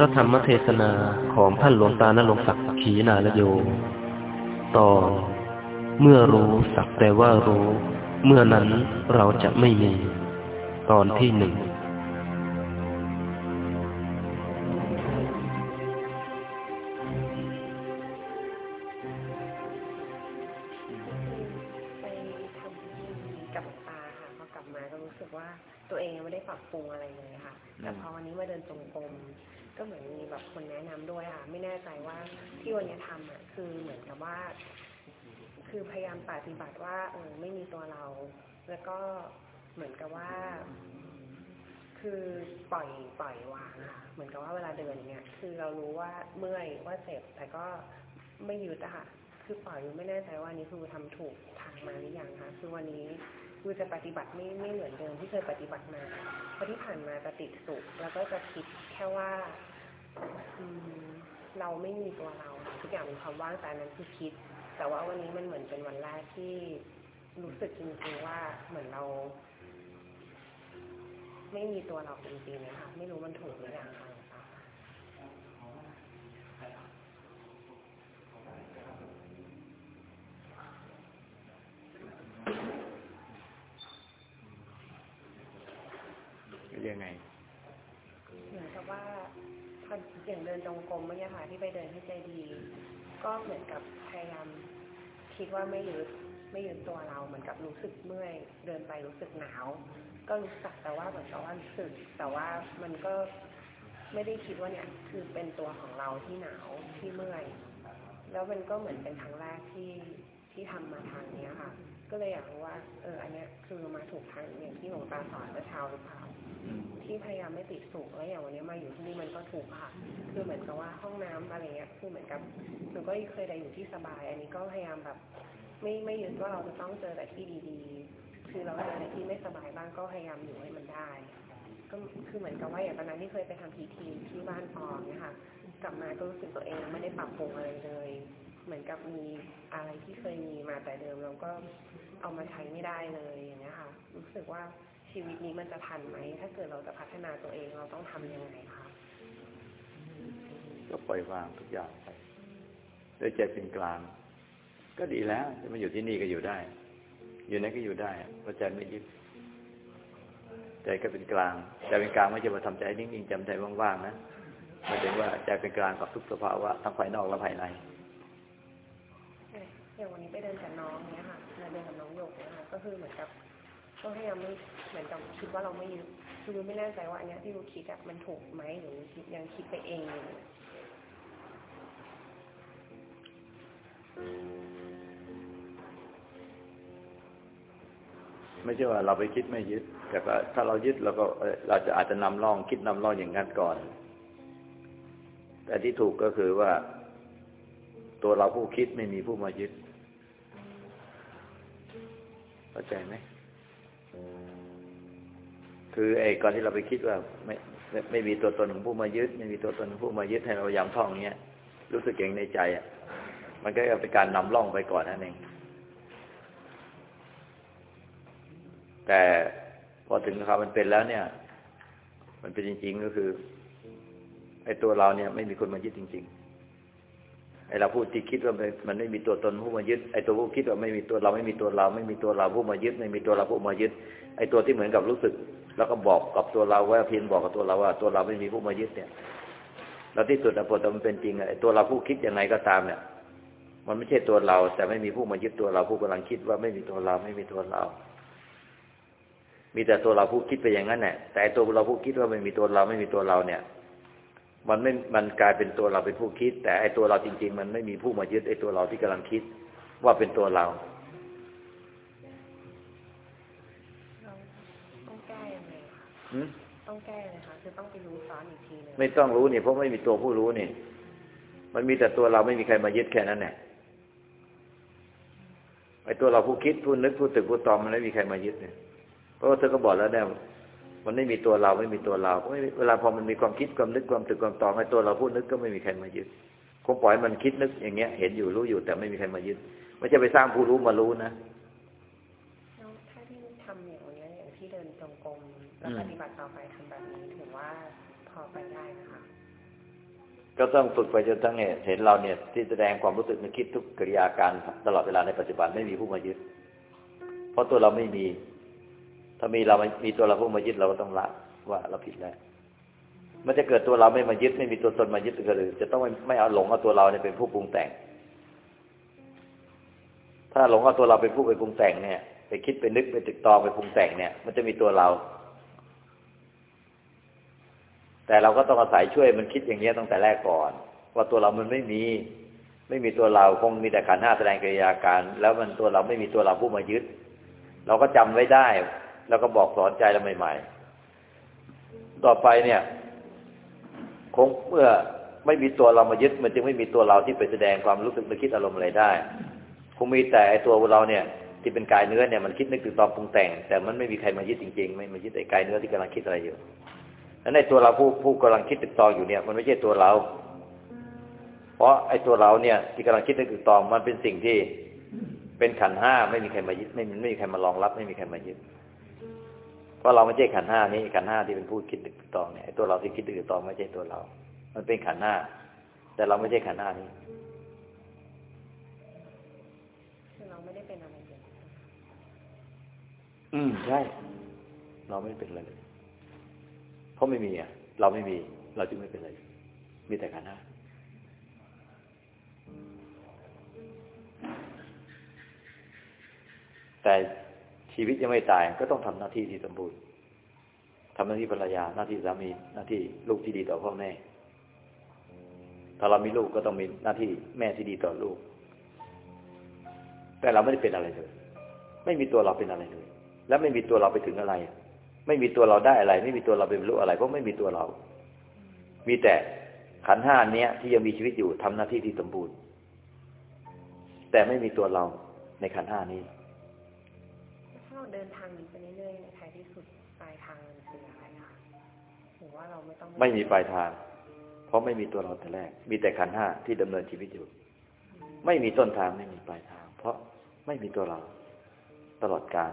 ระธรรมเทศนาของท่านหลวงตานรงศักดิ์ขีนาลโย ตอนเมื่อรู้สักแต่ว่ารู้ เมื่อนั้นเราจะไม่มี ตอนที่หนึ่ง เวลาเดินอย่างเงี้ย คือเรารู้ว่าเมื่อยว่าเจ็บแต่ก็ไม่ยึดอะค่ะ คือปล่อยอยู่ไม่แน่ใจว่านี่คือทำถูกทางมาหรือยังคะคือวันนี้คือจะปฏิบัติไม่ไม่เหมือนเดิมที่เคยปฏิบัติมาเพราะที่ผ่านมาจะติดสุขแล้วก็จะคิดแค่ว่าอืมเราไม่มีตัวเรา ทุกอย่างเป็นความว่างแต่อันนั้นคือคิด แต่ว่าวันนี้มันเหมือนเป็นวันแรกที่รู้สึกจริงๆว่าเหมือนเราไม่มีตัวเราจริงๆนะคะไม่รู้มันถูกหรือยังค่ะหลวงตา ยังไงเหมือนกับว่าพออย่างเดินจงกรมเมื่อกี้ค่ะที่ไปเดินที่ใจดี ก็เหมือนกับพยายามคิดว่าไม่ยึดไม่ยึดตัวเราเหมือนกับรู้สึกเมื่อยเดินไปรู้สึกหนาว ก็รู้สึกแต่ว่าเหมือนกับว่ารู้สึก แต่ว่ามันก็ไม่ได้คิดว่าเนี่ยคือเป็นตัวของเราที่หนาวที่เมื่อย แล้วมันก็เหมือนเป็นครั้งแรกที่ ที่ทำมาทางเนี้ยค่ะ ก็เลยอยากรู้ว่า เออ อันเนี้ยคือมาถูกทางอย่างที่หลวงตาสอนเมื่อเช้าหรือเปล่าที่พยายามไม่ติดสุขแล้วอย่างวันนี้มาอยู่ที่นี่มันก็ถูกค่ะ คือเหมือนกับว่าห้องน้ำอะไรเงี้ย คือเหมือนกับหนูก็เคยได้อยู่ที่สบาย อันนี้ก็พยายามแบบ ไม่ไม่ยึดว่าเราจะต้องเจอแต่ที่ดีๆ คือเราเจอในที่ไม่สบายบ้างก็พยายามอยู่ให้มันได้ ก็คือเหมือนกับว่าอย่างตอนนั้นที่เคยไปทำพีทีที่บ้านปอเนี่ยค่ะ กลับมาก็รู้สึกตัวเองไม่ได้ปรับปรุงอะไรเลย เหมือนกับมีอะไรที่เคยมีมาแต่เดิมเราก็เอามาใช้ไม่ได้เลยอย่างเงี้ยค่ะ รู้สึกว่าชีวิตนี้มันจะทันไหม ถ้าเกิดเราจะพัฒนาตัวเองเราต้องทำยังไงคะก็ปล่อยวางทุกอย่างไปด้วยใจเป็นกลาง ก็ดีแล้วจะมาอยู่ที่นี่ก็อยู่ได้ อยู่ไหนก็อยู่ได้เพราะใจไม่ยึดใจก็เป็นกลางใจเป็นกลางไม่จะมาทำใจนิ่งๆจำใจว่างๆนะหมายถึงว่าใจเป็นกลางกับทุกสภาวะทั้งภายนอกและภายใน อย่างวันนี้ไปเดินกับน้องเนี้ยค่ะมาเดินกับน้องหยกเนี้ยค่ะก็คือเหมือนกับก็พยายามไม่เหมือนกับคิดว่าเราไม่ยึดคือไม่แน่ใจว่าอันเนี้ยที่รู้คิดอะมันถูกไหมหรือคิดยังคิดไปเองอยู่ไม่ใช่ว่าเราไปคิดไม่ยึด แต่ก็ถ้าเรายึดเราก็เราจะอาจจะนำร่องคิดนำร่องอย่างนั้นก่อน แต่ที่ถูกก็คือว่า ตัวเราผู้คิดไม่มีผู้มายึด เข้าใจไหมคือไอ้ก่อนที่เราไปคิดว่าไม่ไม่ไม่มีตัวตนของผู้มายึด ไม่มีตัวตนของผู้มายึดให้เราพยายามท่องเงี้ยรู้สึกเองในใจอะ มันก็เป็นการนำร่องไปก่อนนั่นเองแต่พอถึงความมันเป็นแล้วเนี่ย มันเป็นจริง ๆ ก็คือไอ้ตัวเราเนี่ย ไม่มีคนมายึดจริง ๆ ไอเราพูดที่คิดว่ามันไม่มีตัวตนผู้มายึดไอตัวผู้คิดว่าไม่มีตัวเราไม่มีตัวเรา ไม่มีตัวเราผู้มายึด ไม่มีตัวเราผู้มายึด ไอตัวที่เหมือนกับรู้สึก แล้วก็บอกกับตัวเราว่าเพียงบอกกับตัวเราว่า ตัวเราไม่มีผู้มายึดเนี่ยแล้วที่สุดอะพอมันเป็นจริงอะไอตัวเราผู้คิดยังไงก็ตามเนี่ย มันไม่ใช่ตัวเรา แต่ไม่มีผู้มายึดตัวเราผู้กำลังคิดว่าไม่มีตัวเราไม่มีตัวเรา มีแต่ตัวเราผู้คิดไปอย่างนั้นแหละแต่ตัวเราผู้คิดว่าไม่มีตัวเราไม่มีตัวเราเนี่ย มันไม่มันกลายเป็นตัวเราเป็นผู้คิด แต่ไอตัวเราจริง ๆ มันไม่มีผู้มายึดไอตัวเราที่กำลังคิด ว่าเป็นตัวเราเราต้องแก้ยังไงคะหืมต้องแก้เลยค่ะคือต้องไปรู้ซ้อนอีกทีหนึงไม่ต้องรู้นี่เพราะไม่มีตัวผู้รู้นี่มันมีแต่ตัวเราไม่มีใครมายึดแค่นั้นแหละไอตัวเราผู้คิดผู้นึกผู้ตึกผู้ตอมมันไม่มีใครมายึดเนี่ยเพราะว่าเธอก็บอกแล้วเนี่ย มันไม่มีตัวเราไม่มีตัวเราเพราะเวลาพอมันมีความคิดความนึกความตึกความตองไอ้ตัวเราพูดนึกก็ไม่มีใครมายึดคงปล่อยให้มันคิดนึกอย่างเงี้ย เห็นอยู่รู้อยู่แต่ไม่มีใครมายึดไม่ใช่ไปสร้างผู้รู้มารู้นะแล้วถ้าที่ทำอย่างวันนี้อย่างที่เดินจงกรมแล้วอืมปฏิบัติต่อไปทำแบบนี้ถือว่าพอไปได้นะคะอก็ต้องฝึกไปจนทั้งเนี่ยเห็นเราเนี่ย ที่แสดงความรู้สึกนึกคิดทุกกิริยาการตลอดเวลาในปัจจุบันไม่มีผู้มายึด เพราะตัวเราไม่มี ถ้ามีเรามีตัวเราผู้มายึดเราก็ต้องละว่าเราผิดแล้วมันจะเกิดตัวเราไม่มายึดไม่มีตัวตนมายึดก็เลยจะต้องไม่ไม่เอาหลงเอาตัวเราเนี่ยเป็นผู้ปรุงแต่ง ถ้าหลงเอาตัวเราเป็นผู้ไปปรุงแต่งเนี่ย ไปคิดไปนึกไปติดตองไปปรุงแต่งเนี่ย มันจะมีตัวเรา แต่เราก็ต้องอาศัยช่วยมันคิดอย่างนี้ตั้งแต่แรกก่อน ว่าตัวเรามันไม่มี ไม่มีตัวเราคงมีแต่ขันห้าแสดงกิริยาการ แล้วมันตัวเราไม่มีตัวเราผู้มายึด เราก็จำไว้ได้ แล้วก็บอกสอนใจเราใหม่ๆ ต่อไปเนี่ย คงเมื่อไม่มีตัวเรามายึด มันจึงไม่มีตัวเราที่ไปแสดงความรู้สึกนึกคิดอารมณ์อะไรได้ คงมีแต่ไอตัวเราเนี่ย ที่เป็นกายเนื้อเนี่ยมันคิดนึกถึงตอนปรุงแต่ง แต่มันไม่มีใครมายึดจริงๆ ไม่มายึดไอกายเนื้อที่กำลังคิดอะไรอยู่นั้นในตัวเราผู้ผู้กำลังคิดติดตออยู่เนี่ย มันไม่ใช่ตัวเรา เพราะไอ้ตัวเราเนี่ย ที่กำลังคิดนึกติดต่อมันเป็นสิ่งที่เป็นขันห้าไม่มีใครมายึดไม่ไม่มีใครมารองรับ ไม่มีใครมายึด เพราะเราไม่ใช่ขันห้านี้ขันห้าที่เป็นผู้คิดติดต่อเนี่ยตัวเราที่คิดติดต่อไม่ใช่ตัวเรา มันเป็นขันห้า แต่เราไม่ใช่ขันห้านี้คือเราไม่ได้เป็นอะไรเลยอืมใช่ เราไม่เป็นอะไรเลย เพราะไม่มีอะ เราไม่มี เราจึงไม่เป็นอะไรมีแต่ขันห้าแต่ ชีวิตยังไม่ตายก็ต้องทำหน้าที่ที่สมบูรณ์ทำหน้าที่ภรรยาหน้าที่สามีหน้าที่ลูกที่ดีต่อพ่อแม่ถ้าเรามีลูกก็ต้องมีหน้าที่แม่ที่ดีต่อลูก แต่เราไม่ได้เป็นอะไรเลย ไม่มีตัวเราเป็นอะไรเลย และไม่มีตัวเราไปถึงอะไร ไม่มีตัวเราได้อะไร ไม่มีตัวเราเป็นรู้อะไร เพราะไม่มีตัวเรา มีแต่ขันห้าเนี้ยที่ยังมีชีวิตอยู่ทำหน้าที่ที่สมบูรณ์ แต่ไม่มีตัวเราในขันห้านี้ เราเดินทางนี้ไปเรื่อยๆในท้ายที่สุดปลายทางมันคืออะไรคะหรือว่าเราไม่ต้องไม่มีปลายทาง เพราะไม่มีตัวเราแต่แรก มีแต่ขันห้าที่ดำเนินชีวิตอยู่ ไม่มีต้นทางไม่มีปลายทาง เพราะไม่มีตัวเราตลอดกาล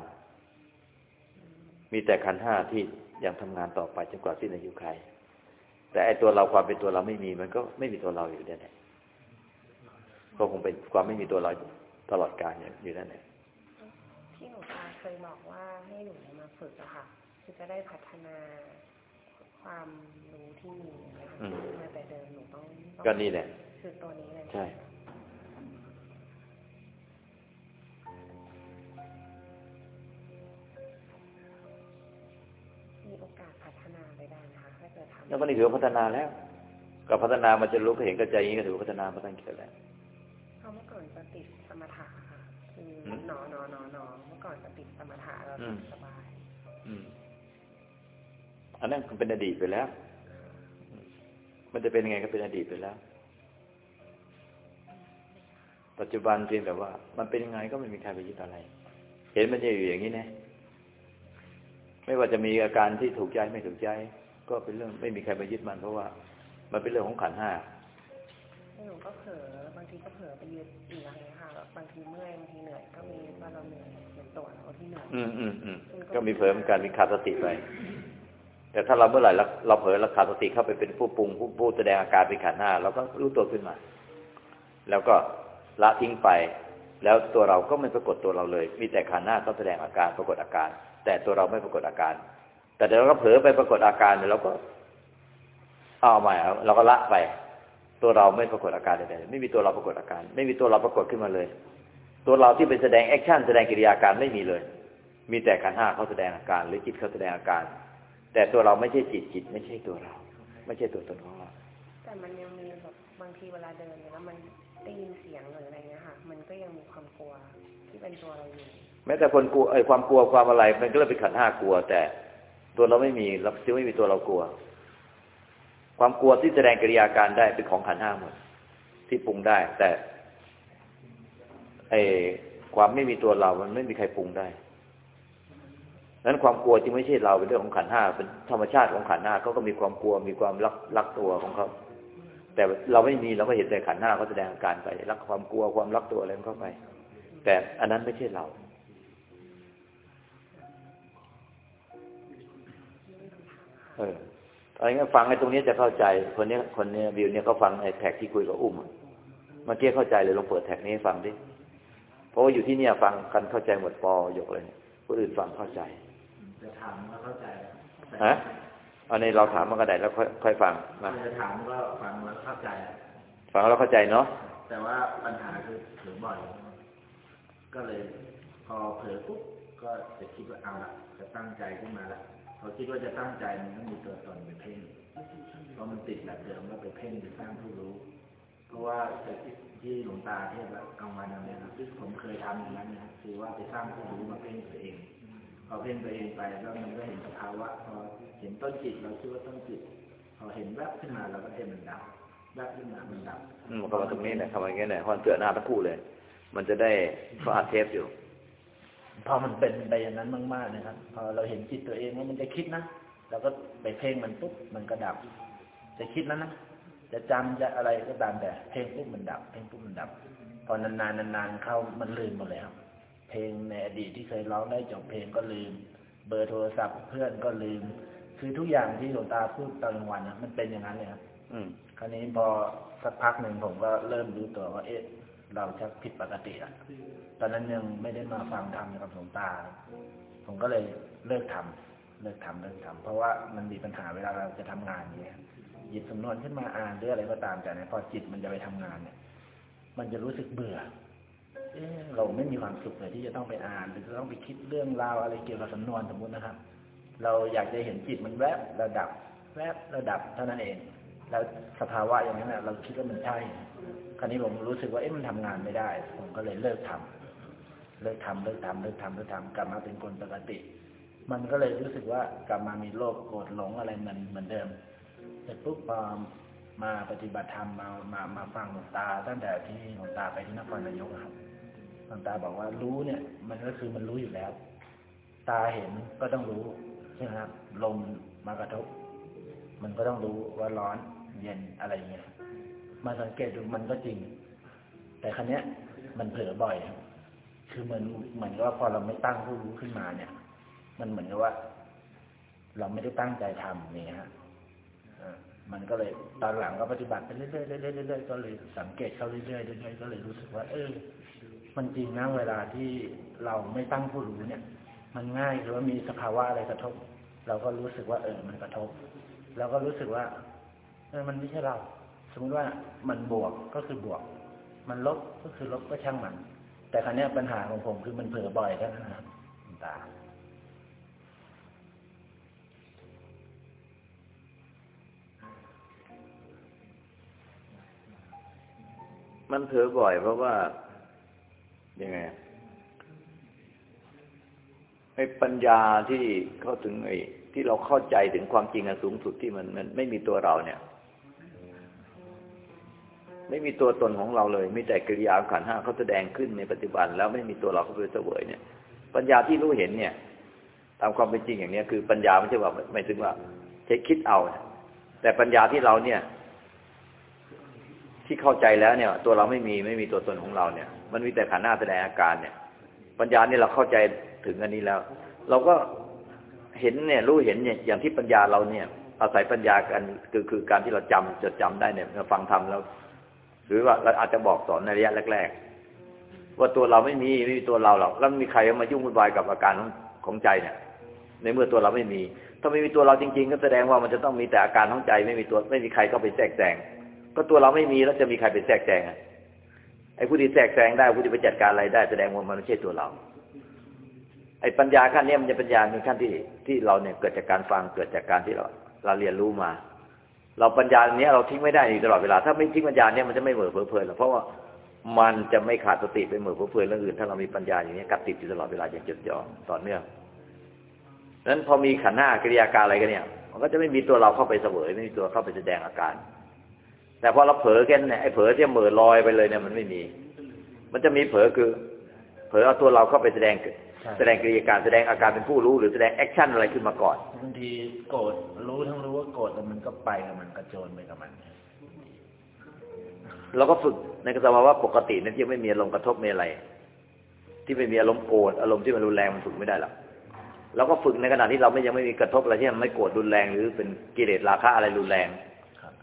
มีแต่ขันห้าที่ยังทำงานต่อไปจนกว่าสิ้นอายุใครแต่ไอตัวเราความเป็นตัวเราไม่มีมันก็ไม่มีตัวเราอยู่นั่นแหละก็คงเป็นความไม่มีตัวเราตลอดกาลอยู่นั่นแหละที่หนูตา เคยบอกว่าให้หนูมาฝึกอะค่ะคือจะได้พัฒนาความรู้ที่มีนะคะอืมที่มาแต่เดิมหนูต้องต้องก็นี่แหละคือตัวนี้เลยใช่มีโอกาสพัฒนาไปได้นะคะถ้าเกิดทำแล้วก็นี่ถือว่าพัฒนาแล้ว ก็พัฒนามันจะรู้ก็เห็นก็ใจอย่างนี้ก็ถือว่าพัฒนามาตั้งเกิดแล้วเพราะเมื่อก่อนจะติดสมถะค่ะคืออืมหนอหนอหนอหนอเมื่อ ก่อนจะติดสมถะแล้วอืมสบายอืมอันนั้นมันเป็นอดีตไปแล้ว มันจะเป็นยังไงก็เป็นอดีตไปแล้ว ปัจจุบันเพียงแต่ว่า มันเป็นยังไงก็ไม่มีใครไปยึดอะไร เห็นมันจะอยู่อย่างนี้นะ ไม่ว่าจะมีอาการที่ถูกใจไม่ถูกใจ ก็เป็นเรื่องไม่มีใครไปยึดมันเพราะว่า มันเป็นเรื่องของขันธ์ห้าแล้วหนูก็เผลอบางทีก็เผล อไปยึดอีกอะไรเงี้ยค่ะแบบบางทีเมื่อยบางทีเหนื่อยก็มีว่าเราเหนื่อยเป็นตัวเราที่เหนื่อยอืมอืมอืมก็มีเผลอเหมือนกันมีขาดสติไปแต่ถ้าเราเมื่อไหร่เราเราเผลอเราขาดสติเข้าไปเป็นผู้ปรุงผู้ผู้แสดงอาการเป็นขันธ์ห้าเราก็รู้ตัวขึ้นมา แล้วก็ละทิ้งไป แล้วตัวเราก็ไม่ปรากฏตัวเราเลย มีแต่ขันธ์หน้าก็แสดงอาการปรากฏอาการ แต่ตัวเราไม่ปรากฏอาการ แต่เดี๋ยวเราก็เผลอไปปรากฏอาการเดี๋ยวเราก็เอาใหม่เอาเราก็ละไป ตัวเราไม่ปรากฏอาการใดๆไม่มีตัวเราปรากฏอาการ ไม่มีตัวเราปรากฏขึ้นมาเลย ตัวเราที่เป็นแสดง action แสดงกิริยาการไม่มีเลย มีแต่ขันธ์ห้าเขาแสดงอาการ หรือจิตเขาแสดงอาการ แต่ตัวเราไม่ใช่จิตจิต ไม่ใช่ตัวเรา ไม่ใช่ตัวตนของเราแต่มันยังมีแบบบางทีเวลาเดินเนี่ยแล้วมันได้ยินเสียงหรืออะไรเงี้ยค่ะ มันก็ยังมีความกลัวที่เป็นตัวเราอยู่แม้แต่คนกลัวไอ้ความกลัวความอะไร มันก็เลยเป็นขันธ์ห้ากลัว แต่ตัวเราไม่มีเราจึงไม่มีตัวเรากลัว ความกลัวที่แสดงกิริยาการได้เป็นของขันธ์ห้าหมด ที่ปรุงได้ แต่ไอความไม่มีตัวเรา มันไม่มีใครปรุงได้นั้นความกลัวจึงไม่ใช่เราเป็นเรื่องของขันห้าเป็นธรรมชาติของขันห้าเขาก็มีความกลัวมีความรักรักตัวของเขาแต่เราไม่มีเราก็เห็นแต่ขันห้าเขาแสดงอาการไปรักความกลัวความรักตัวอะไรเข้าไป แต่อันนั้นไม่ใช่เราเออ อะไรเงี้ยฟังไอ้ตรงนี้จะเข้าใจ คนเนี้ยคนเนี้ยวิวเนี่ยเขาฟังไอ้แท็กที่คุยกับอุ้มอะเมื่อกี้เข้าใจเลยลองเปิดแท็กนี้ให้ฟังดิเพราะว่าอยู่ที่เนี่ยฟังกันเข้าใจหมดปอยกเลยเนี่ยคนอื่นฟังเข้าใจจะถามก็เข้าใจฮะอันนี้เราถามมันก็ได้แล้วค่อยค่อยฟังมาจะถามก็ฟังแล้วเข้าใจ ฟังแล้วเข้าใจเนาะแต่ว่าปัญหาคือเผลอบ่อย ก็เลย พอเผลอปุ๊บก็จะคิดว่าเอาละจะตั้งใจขึ้นมาละ พอคิดว่าจะตั้งใจมันต้องมีตัวตนเป็นเพ่งเพราะมันติดแบบเดิมว่าไปเพ่งไปสร้างผู้รู้ เพราะว่าที่หลวงตาเทศกลางวันอะไรนะผมเคยทำอย่างนั้นนะครับคือว่าไปสร้างผู้รู้มาเพ่งตัวเองพอเพ่งตัวเองไปแล้วมันก็เห็นสภาวะพอเห็นต้นจิตเราคิดว่าต้นจิตพอเห็นแวบขึ้นมาเราก็เห็นมันดับแวบขึ้นมามันดับอืมมันก็มาตรงนี้แหละทำอย่างเงี้ยแหละเพราะมันเกิดหน้าทั้งคู่เลย มันจะได้เขาอัดเทปอยู่ พอมันเป็นไปอย่างนั้นมากๆนะครับ พอเราเห็นจิตตัวเองว่ามันจะคิดนะเราก็ไปเพ่งมันปุ๊บมันก็ดับ จะคิดนั้นนะจะจำจะอะไรก็ตามแต่เพ่งปุ๊บมันดับ เพ่งปุ๊บมันดับ พอนานๆนานๆเข้ามันลืมหมดเลยครับเพลงในอดีตที่เคยร้องได้จบเพลงก็ลืม เบอร์โทรศัพท์เพื่อนก็ลืม คือทุกอย่างที่หลวงตาพูดตอนกลางวันนะมันเป็นอย่างนั้นเลยครับอืมคราวนี้พอสักพักหนึ่งผมก็เริ่มรู้ตัวว่าเอ๊ะ เราจะผิดปกติอะ ตอนนั้นยังไม่ได้มาฟังธรรมกับหลวงตา ผมก็เลยเลิกทำเลิกทำเลิกทำเพราะว่ามันมีปัญหาเวลาเราจะทำงานเนี่ยหยิบสำนวนขึ้นมาอ่านหรืออะไรก็ตามแต่เนี่ยพอจิตมันจะไปทำงานเนี่ย มันจะรู้สึกเบื่อเอ๊ะเราไม่มีความสุขเลยที่จะต้องไปอ่าน หรือจะต้องไปคิดเรื่องราวอะไรเกี่ยวกับสำนวนสมมุตินะครับ เราอยากจะเห็นจิตมันแวบระดับ แวบระดับเท่านั้นเอง แล้วสภาวะอย่างนั้นะเราคิดว่ามันใช่ คราวนี้ผมรู้สึกว่าเอ๊ะมันทำงานไม่ได้ ผมก็เลยเลิกทำเลิกทำเลิกทำเลิกทำเลิกทำกลับมาเป็นคนปกติ มันก็เลยรู้สึกว่ากลับมามีโรคโกรธหลงอะไรเหมือนเหมือนเดิมเสร็จปุ๊บพอมาปฏิบัติธรรมมามามาฟังหลวงตา ตั้งแต่ที่หลวงตาไปที่นครนายกครับหลวงตาบอกว่ารู้เนี่ย มันก็คือมันรู้อยู่แล้ว ตาเห็นก็ต้องรู้ใช่ไหมครับลมมากระทบ มันก็ต้องรู้ว่าร้อน เย็นอะไรเงี้ยมาสังเกตดูมันก็จริง แต่ครั้เนี้ย มันเผลอบ่อย คือเหมือนเหมือนกับว่าพอเราไม่ตั้งผู้รู้ขึ้นมาเนี่ย มันเหมือนกับว่า เราไม่ได้ตั้งใจทำนี่ฮะอ่ามันก็เลยตอนหลังก็ปฏิบัติไปเรื่อยๆเรื่อยๆก็เลยสังเกตเขาเรื่อยๆเรื่อยๆก็เลยรู้สึกว่า เออมันจริงนะเวลาที่เราไม่ตั้งผู้รู้เนี่ย มันง่ายคือว่ามีสภาวะอะไรกระทบ เราก็รู้สึกว่า เออ มันกระทบ เราก็รู้สึกว่า มันไม่ใช่เรา สมมติว่ามันบวกก็คือบวก มันลบก็คือลบก็ช่างมัน แต่ครั้นี้ยปัญหาของผมคือมันเผลอบ่อยแค่นั้นนะครับคุณตามันเผลอบ่อยเพราะว่ายังไงไอ้ปัญญาที่เข้าถึงไอ้ที่เราเข้าใจถึงความจริงอันสูงสุดที่มันมันไม่มีตัวเราเนี่ย ไม่มีตัวตนของเราเลย มีแต่กิริยาขันห้าเขาแสดงขึ้นในปัจจุบัน แล้วไม่มีตัวเราเข้าไปเสวยเนี่ย ปัญญาที่รู้เห็นเนี่ย ตามความเป็นจริงอย่างเนี้ยคือปัญญาไม่ใช่ว่าไม่ถึงว่าใช้คิดเอา แต่ปัญญาที่เราเนี่ย ที่เข้าใจแล้วเนี่ย ตัวเราไม่มีไม่มีตัวตนของเราเนี่ย มันมีแต่ขันห้าแสดงอาการเนี่ย ปัญญาเนี่ยเราเข้าใจถึงอันนี้แล้ว เราก็เห็นเนี่ยรู้เห็นเนี่ยอย่างที่ปัญญาเราเนี่ย อาศัยปัญญากันคือคือการที่เราจำจดจำได้เนี่ยเราฟังทำแล้ว หรือว่าเราอาจจะบอกสอนในระยะแรก ๆ ว่าตัวเราไม่มีไม่มีตัวเราหรอกแล้วมีใครมายุ่งวุ่นวายกับอาการของของใจเนี่ย ในเมื่อตัวเราไม่มี ถ้าไม่มีตัวเราจริง ๆ ก็แสดงว่ามันจะต้องมีแต่อาการของใจ ไม่มีตัวไม่มีใครเข้าไปแทรกแซงก็ตัวเราไม่มีแล้วจะมีใครไปแทรกแซงอะไอ้ผู้ที่แทรกแซงได้ผู้ที่ไปจัดการอะไรได้แสดงว่ามันไม่ใช่ตัวเรา ไอ้ปัญญาขั้นนี้มันจะปัญญาในขั้นที่ที่เราเนี่ยเกิดจากการฟังเกิดจากการที่เรา เราเรียนรู้มา เราปัญญาเนี้ยเราทิ้งไม่ได้อยู่ตลอดเวลา ถ้าไม่ทิ้งปัญญาเนี้ยมันจะไม่เหม่อเผลอเพลินหรอกเพราะว่ามันจะไม่ขาดสติไปเหม่อเผลอเพลินเรื่องอื่น ถ้าเรามีปัญญาอย่างนี้กัดติดอยู่ตลอดเวลาอย่างจดจ่อต่อเนื่องนั้นพอมีขันธ์ห้ากิริยาการอะไรกันเนี่ย มันก็จะไม่มีตัวเราเข้าไปเสวยไม่มีตัวเข้าไปแสดงอาการ แต่พอเราเผลอกันเนี่ยไอ้เผลอที่เหม่อลอยไปเลยเนี่ยมันไม่มี มันจะมีเผลอคือ เผลอเอาตัวเราเข้าไปแสดง แสดงกิริยาการแสดงอาการเป็นผู้รู้หรือแสดง action อะไรขึ้นมาก่อนบางทีโกรธรู้ทั้งรู้ว่าโกรธแต่มันก็ไปกับมันกระโจนไปกับมันเราก็ฝึกในสภาวะปกตินั้นที่ไม่มีอารมณ์กระทบไม่อะไร ที่ไม่มีอารมณ์โกรธอารมณ์ที่มันรุนแรงมันฝึกไม่ได้หรอกเราก็ฝึกในขณะที่เราไม่ยังไม่มีกระทบอะไรที่มันไม่โกรธรุนแรง หรือเป็นกิเลสราคะอะไรรุนแรงครับ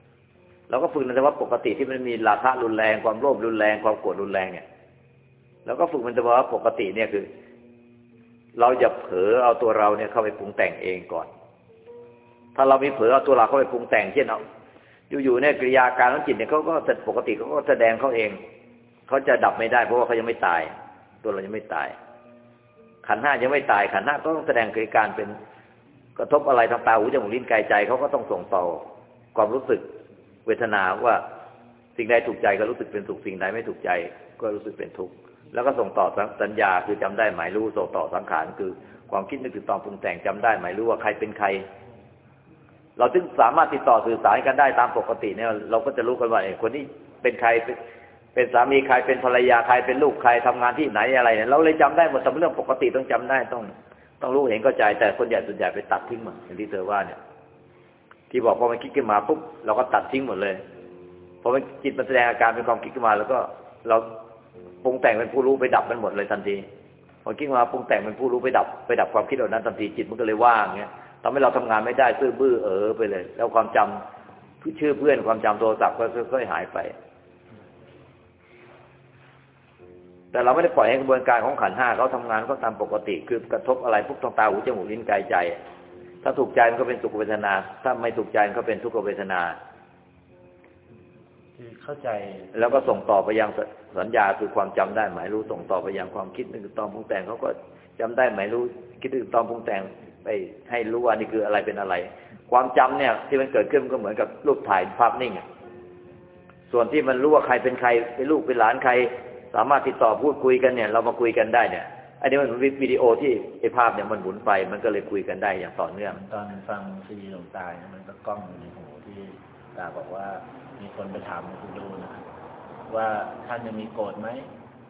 เราก็ฝึกในสภาวะปกติที่มันมีราคะรุนแรงความโลภรุนแรงความโกรธรุนแรงเนี่ยเราก็ฝึกมันสภาวะปกติเนี่ยคือ เราอย่าเผลอเอาตัวเราเนี่ยเข้าไปปรุงแต่งเองก่อน ถ้าเรามีเผลอเอาตัวเราเข้าไปปรุงแต่งเช่นเอาอยู่ๆเนี่ยกิริยาการของจิตเนี่ยเขาก็ปกติเขาก็แสดงเขาเองเขาจะดับไม่ได้เพราะว่าเขายังไม่ตาย ตัวเรายังไม่ตาย ขันห้ายังไม่ตาย ขันห้าก็ต้องแสดงกิริการเป็นกระทบอะไรทางตาหูจมูกลิ้นกายใจเขาก็ต้องส่งต่อความรู้สึกเวทนาว่าสิ่งใดถูกใจก็รู้สึกเป็นสุขสิ่งใดไม่ถูกใจ ก็รู้สึกเป็นทุกข์ แล้วก็ส่งต่อสัญญาคือจำได้หมายรู้ส่งต่อสังขารคือความคิดนึกถึงตอนปรุงแต่งจำได้หมายรู้ว่าใครเป็นใคร เราจึงสามารถติดต่อสื่อสารกันได้ตามปกติเนี่ย เราก็จะรู้กันว่าไอ้คนนี้เป็นใครเป็นสามีใครเป็นภรรยาใครเป็นลูกใครทำงานที่ไหนอะไรเนี่ยเราเลยจำได้หมดแต่เรื่องปกติต้องจำได้ต้อง ต้องรู้เห็นเข้าใจ แต่คนใหญ่ส่วนใหญ่ไปตัดทิ้งหมดอย่างที่เธอว่าเนี่ย ที่บอกพอมันคิดขึ้นมาปุ๊บเราก็ตัดทิ้งหมดเลยพอมันจิตมันแสดงอาการเป็นความคิดขึ้นมา แล้วก็เรา ปรุงแต่งเป็นผู้รู้ไปดับมันหมดเลยทันทีพอคิดมาปรุงแต่งเป็นผู้รู้ไปดับไปดับความคิดเหล่านั้นทันทีจิตมันก็เลยว่างเงี้ยทำให้เราทำงานไม่ได้ซื่อบื้อเออไปเลย แล้วความจำชื่อเพื่อนความจำโทรศัพท์ก็ค่อยๆหายไป แต่เราไม่ได้ปล่อยให้กระบวนการของขันห้าเขาทำงานเขาตามปกติ คือกระทบอะไรพวกทางตาหูจมูกลิ้นกายใจ ถ้าถูกใจมันก็เป็นสุขเวทนา ถ้าไม่ถูกใจมันก็เป็นทุกขเวทนา คือเข้าใจ แล้วก็ส่งต่อไปยังสัญญาคือความจำได้หมายรู้ส่งต่อไปยังความคิดนึกตอนปรุงแต่งเขาก็จำได้หมายรู้คิดนึกตอนปรุงแต่งไปให้รู้ว่านี่คืออะไรเป็นอะไร ความจำเนี่ย ที่มันเกิดขึ้นมันก็เหมือนกับรูปถ่ายภาพนิ่งอะส่วนที่มันรู้ว่าใครเป็นใครเป็นลูกเป็นหลานใคร สามารถติดต่อพูดคุยกันเนี่ย เรามาคุยกันได้เนี่ยอันนี้มันวิดีโอที่ไอ้ภาพเนี่ยมันหมุนไปมันก็เลยคุยกันได้อย่างต่อเนื่อง ตอนฟังซีดีหลวงตาเนี่ยมันก็กล้องอยู่ในหูที่ตาบอกว่า มีคนไปถามหลวงปู่ดูลนะครับว่าท่านยังมีโกรธไหม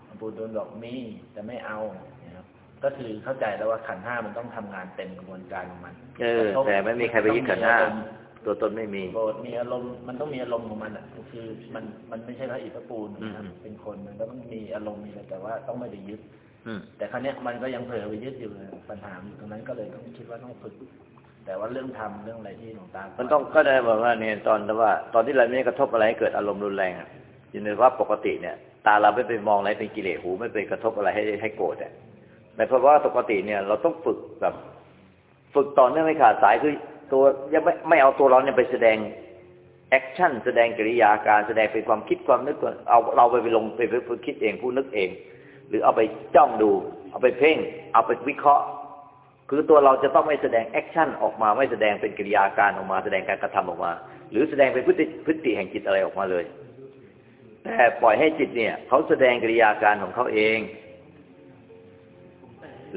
หลวงปู่ดูลบอกมีแต่ไม่เอานะครับก็คือเข้าใจแล้วว่าขันธ์ห้ามันต้องทำงานเต็มกระบวนการของมันเออแต่ไม่มีใครไปยึดขันธ์ห้าตัวตนไม่มีโกรธมีอารมณ์มันต้องมีอารมณ์ของมันอะคือมันมันไม่ใช่พระอิฐพระปูนนะครับอืมเป็นคนมันก็ต้องมีอารมณ์มีอะไรแต่ว่าต้องไม่ได้ยึดอืมแต่ครั้งนี้ยมันก็ยังเผลอไปยึดอยู่ปัญหาอยู่ตรงนั้นก็เลยต้องคิดว่าต้องฝึก แต่ว่าเรื่องทำเรื่องอะไรที่หลวงตา มันต้องก็ได้บอกว่าเนี่ยตอนแต่ว่า ตอนที่เราไม่กระทบอะไรให้เกิดอารมณ์รุนแรงอะอยู่ในภาวะปกติเนี่ย ตาเราไม่ไปมองอะไรเป็นกิเลสหูไม่ไปกระทบอะไรให้ให้โกรธอะแต่เพราะว่าปกติเนี่ย เราต้องฝึกแบบ ฝึกต่อเนื่องไม่ขาดสายคือตัวยังไม่ไม่เอาตัวเราเนี่ยไปแสดง action แสดงกิริยาการแสดงเป็นความคิดความนึกเอาเราไปไปลงไปไปคิดเองผู้นึกเอง หรือเอาไปจ้องดู เอาไปเพ่ง เอาไปวิเคราะห์ คือตัวเราจะต้องไม่แสดง action ออกมาไม่แสดงเป็นกิริยาการออกมา แสดงการกระทำออกมา หรือแสดงเป็นพฤติพฤติแห่งจิตอะไรออกมาเลย แต่ปล่อยให้จิตเนี่ยเขาแสดงกิริยาการของเขาเอง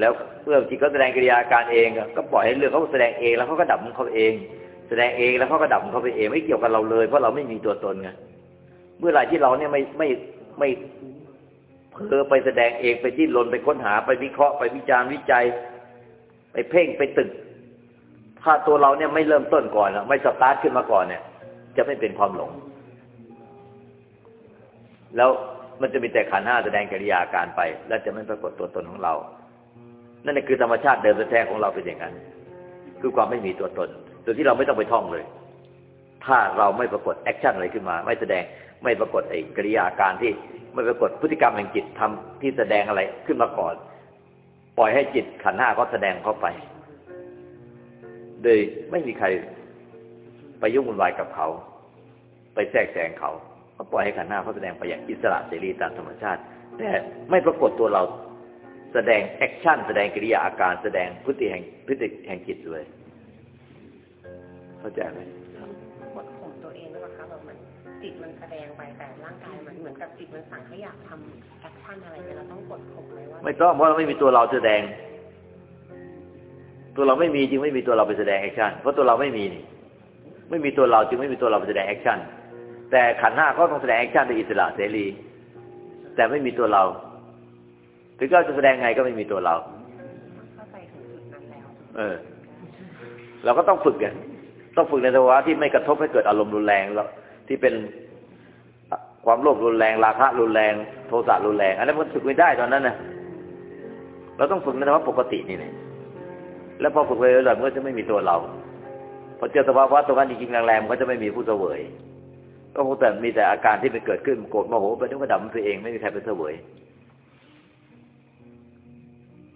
แล้วเมื่อจิตเขาแสดงกิริยาการเอง ก็ปล่อยให้เรื่องเขาแสดงเองแล้วเขาก็ดับของเขาเอง แสดงเองแล้วเขาก็ดับของเขาไปเอง ไม่เกี่ยวกับเราเลยเพราะเราไม่มีตัวตนไงเมื่อไหร่ที่เราเนี่ยไม่ไม่ไม่เผลอไปแสดงเองไปที่ลนไปค้นหาไปวิเคราะห์ไปวิจารณ์วิจัย ไปเพ่งไปตรึก ถ้าตัวเราเนี่ยไม่เริ่มต้นก่อนไม่สตาร์ทขึ้นมาก่อนเนี่ย จะไม่เป็นความหลง แล้วมันจะมีแต่ขันธ์ห้าแสดงกิริยาการไป และจะไม่ปรากฏตัวตนของเรา นั่นคือธรรมชาติเดิมแท้ของเราเป็นอย่างนั้น คือความไม่มีตัวตนโดยที่เราไม่ต้องไปท่องเลย ถ้าเราไม่ปรากฏ action อะไรขึ้นมา ไม่แสดงไม่ปรากฏไอ้กิริยาการที่ไม่ปรากฏพฤติกรรมแห่งจิตทำที่แสดงอะไรขึ้นมาก่อน ปล่อยให้จิตขันห้าเขาแสดงเข้าไป โดยไม่มีใครไปยุ่งวุ่นวายกับเขา ไปแทรกแซงเขาเขาปล่อยให้ขันห้าเขาแสดงไปอย่างอิสระเสรีตามธรรมชาติ แต่ไม่ปรากฏตัวเราแสดงแอคชั่น แสดงกิริยาอาการแสดงพฤติแห่งพฤติแห่งจิตเลย เข้าใจไหม จิตมันแสดงไปแต่ร่างกายมันเหมือนกับจิตมันสั่งให้อยากทaction อะไรเนี่ยเราต้องกดข่มไหมว่าไม่ต้องเพราะเราไม่มีตัวเราแสดง ตัวเราไม่มีจึงไม่มีตัวเราไปแสดง action เพราะตัวเราไม่มีนี่ไม่มีตัวเราจึงไม่มีตัวเราไปแสดง action แต่ขันธ์ห้าก็ต้องแสดง action โดยอิสระเสรี แต่ไม่มีตัวเราถึงก็จะแสดงไงก็ไม่มีตัวเราเข้าใจถึงจุดนั้นแล้วเออ เราก็ต้องฝึกไงต้องฝึกในสภาวะที่ไม่กระทบให้เกิดอารมณ์รุนแรงแล้ว ที่เป็นความโลภรุนแรงราคะรุนแรง โทสะรุนแรงอันนั้นมันฝึกไม่ได้ตอนนั้นนะเราต้องฝึกในสภาวะปกตินี่แหละแล้วพอฝึกไปเรื่อยๆมันก็จะไม่มีตัวเราพอเจอสภาวะตรงนั้นจริงๆแรงๆมันก็จะไม่มีผู้เสวย ก็คงแต่มีแต่อาการที่ไปเกิดขึ้นโกรธโมโหไปนึกว่าดับมันไปเองไม่มีใครเป็นเสวย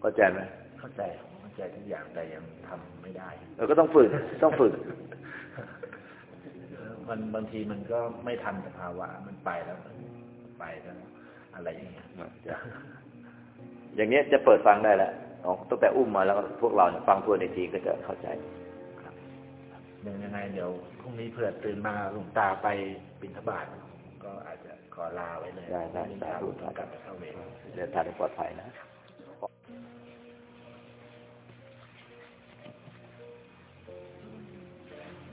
เข้าใจไหมเข้าใจเข้าใจทุกอย่างแต่ยังทำไม่ได้เราก็ต้องฝึกต้องฝึก มันบางทีมันก็ไม่ทันสภาวะมันไปแล้วมันไปแล้วอะไรอย่างเงี้ยอย่างเนี้ยจะเปิดฟังได้แล้วอ๋อตั้งแต่อุ้มมาแล้วก็พวกเราเนี่ยฟังทวนในทีก็จะเข้าใจเดี๋ยวยังไงเดี๋ยวพรุ่งนี้เผื่อตื่นมาหลวงตาไปบิณฑบาตก็อาจจะขอลาไว้เลยได้ได้พรุ่งนี้สาเช้าธุต้องกลับไปเข้าเวรเดินทางให้ปลอดภัยนะ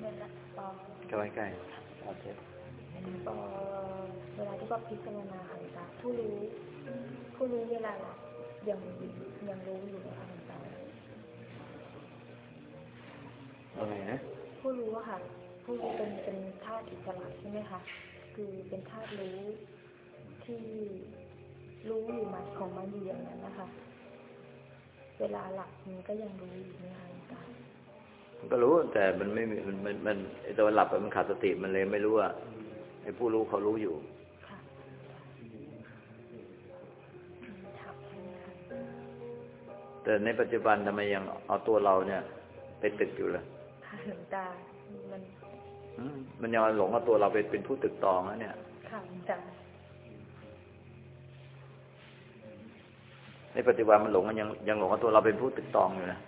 เวลาตอน ใกล้ใกล้ๆเอาเทปตอนเวลาที่ว่าพิจารณาค่ะหลวงตาผู้รู้ผู้รู้เวลาหลับยังยังรู้อยู่นะคะหลวงตาอะไรนะผู้รู้อะค่ะ ผู้รู้เป็นเป็นธาตุอิสระใช่ไหมคะคือเป็นธาตุรู้ที่รู้อยู่มันของมันอยู่อย่างนั้นนะคะ เวลาหลับมันก็ยังรู้อยู่นะคะหลวงตามัน ก็รู้แต่มันไม่มีมันมันมันไอ้ตัวหลับอะมันขาดสติมันเลยไม่รู้ว่าไอ้ผู้รู้เขารู้อยู่ค่ะถับใช่ไหมคะแต่ในปัจจุบันทำไมยังเอาตัวเราเนี่ยไปตึกอยู่ล่ะค่ะหลวงตา มันอืมมันยังหลงเอาตัวเราไปเป็นผู้ตึกตองนะเนี่ย ค่ะหลวงตาในปัจจุบันมันหลงมันยังยังหลงเอาตัวเราเป็นผู้ตึกตองอยู่นะ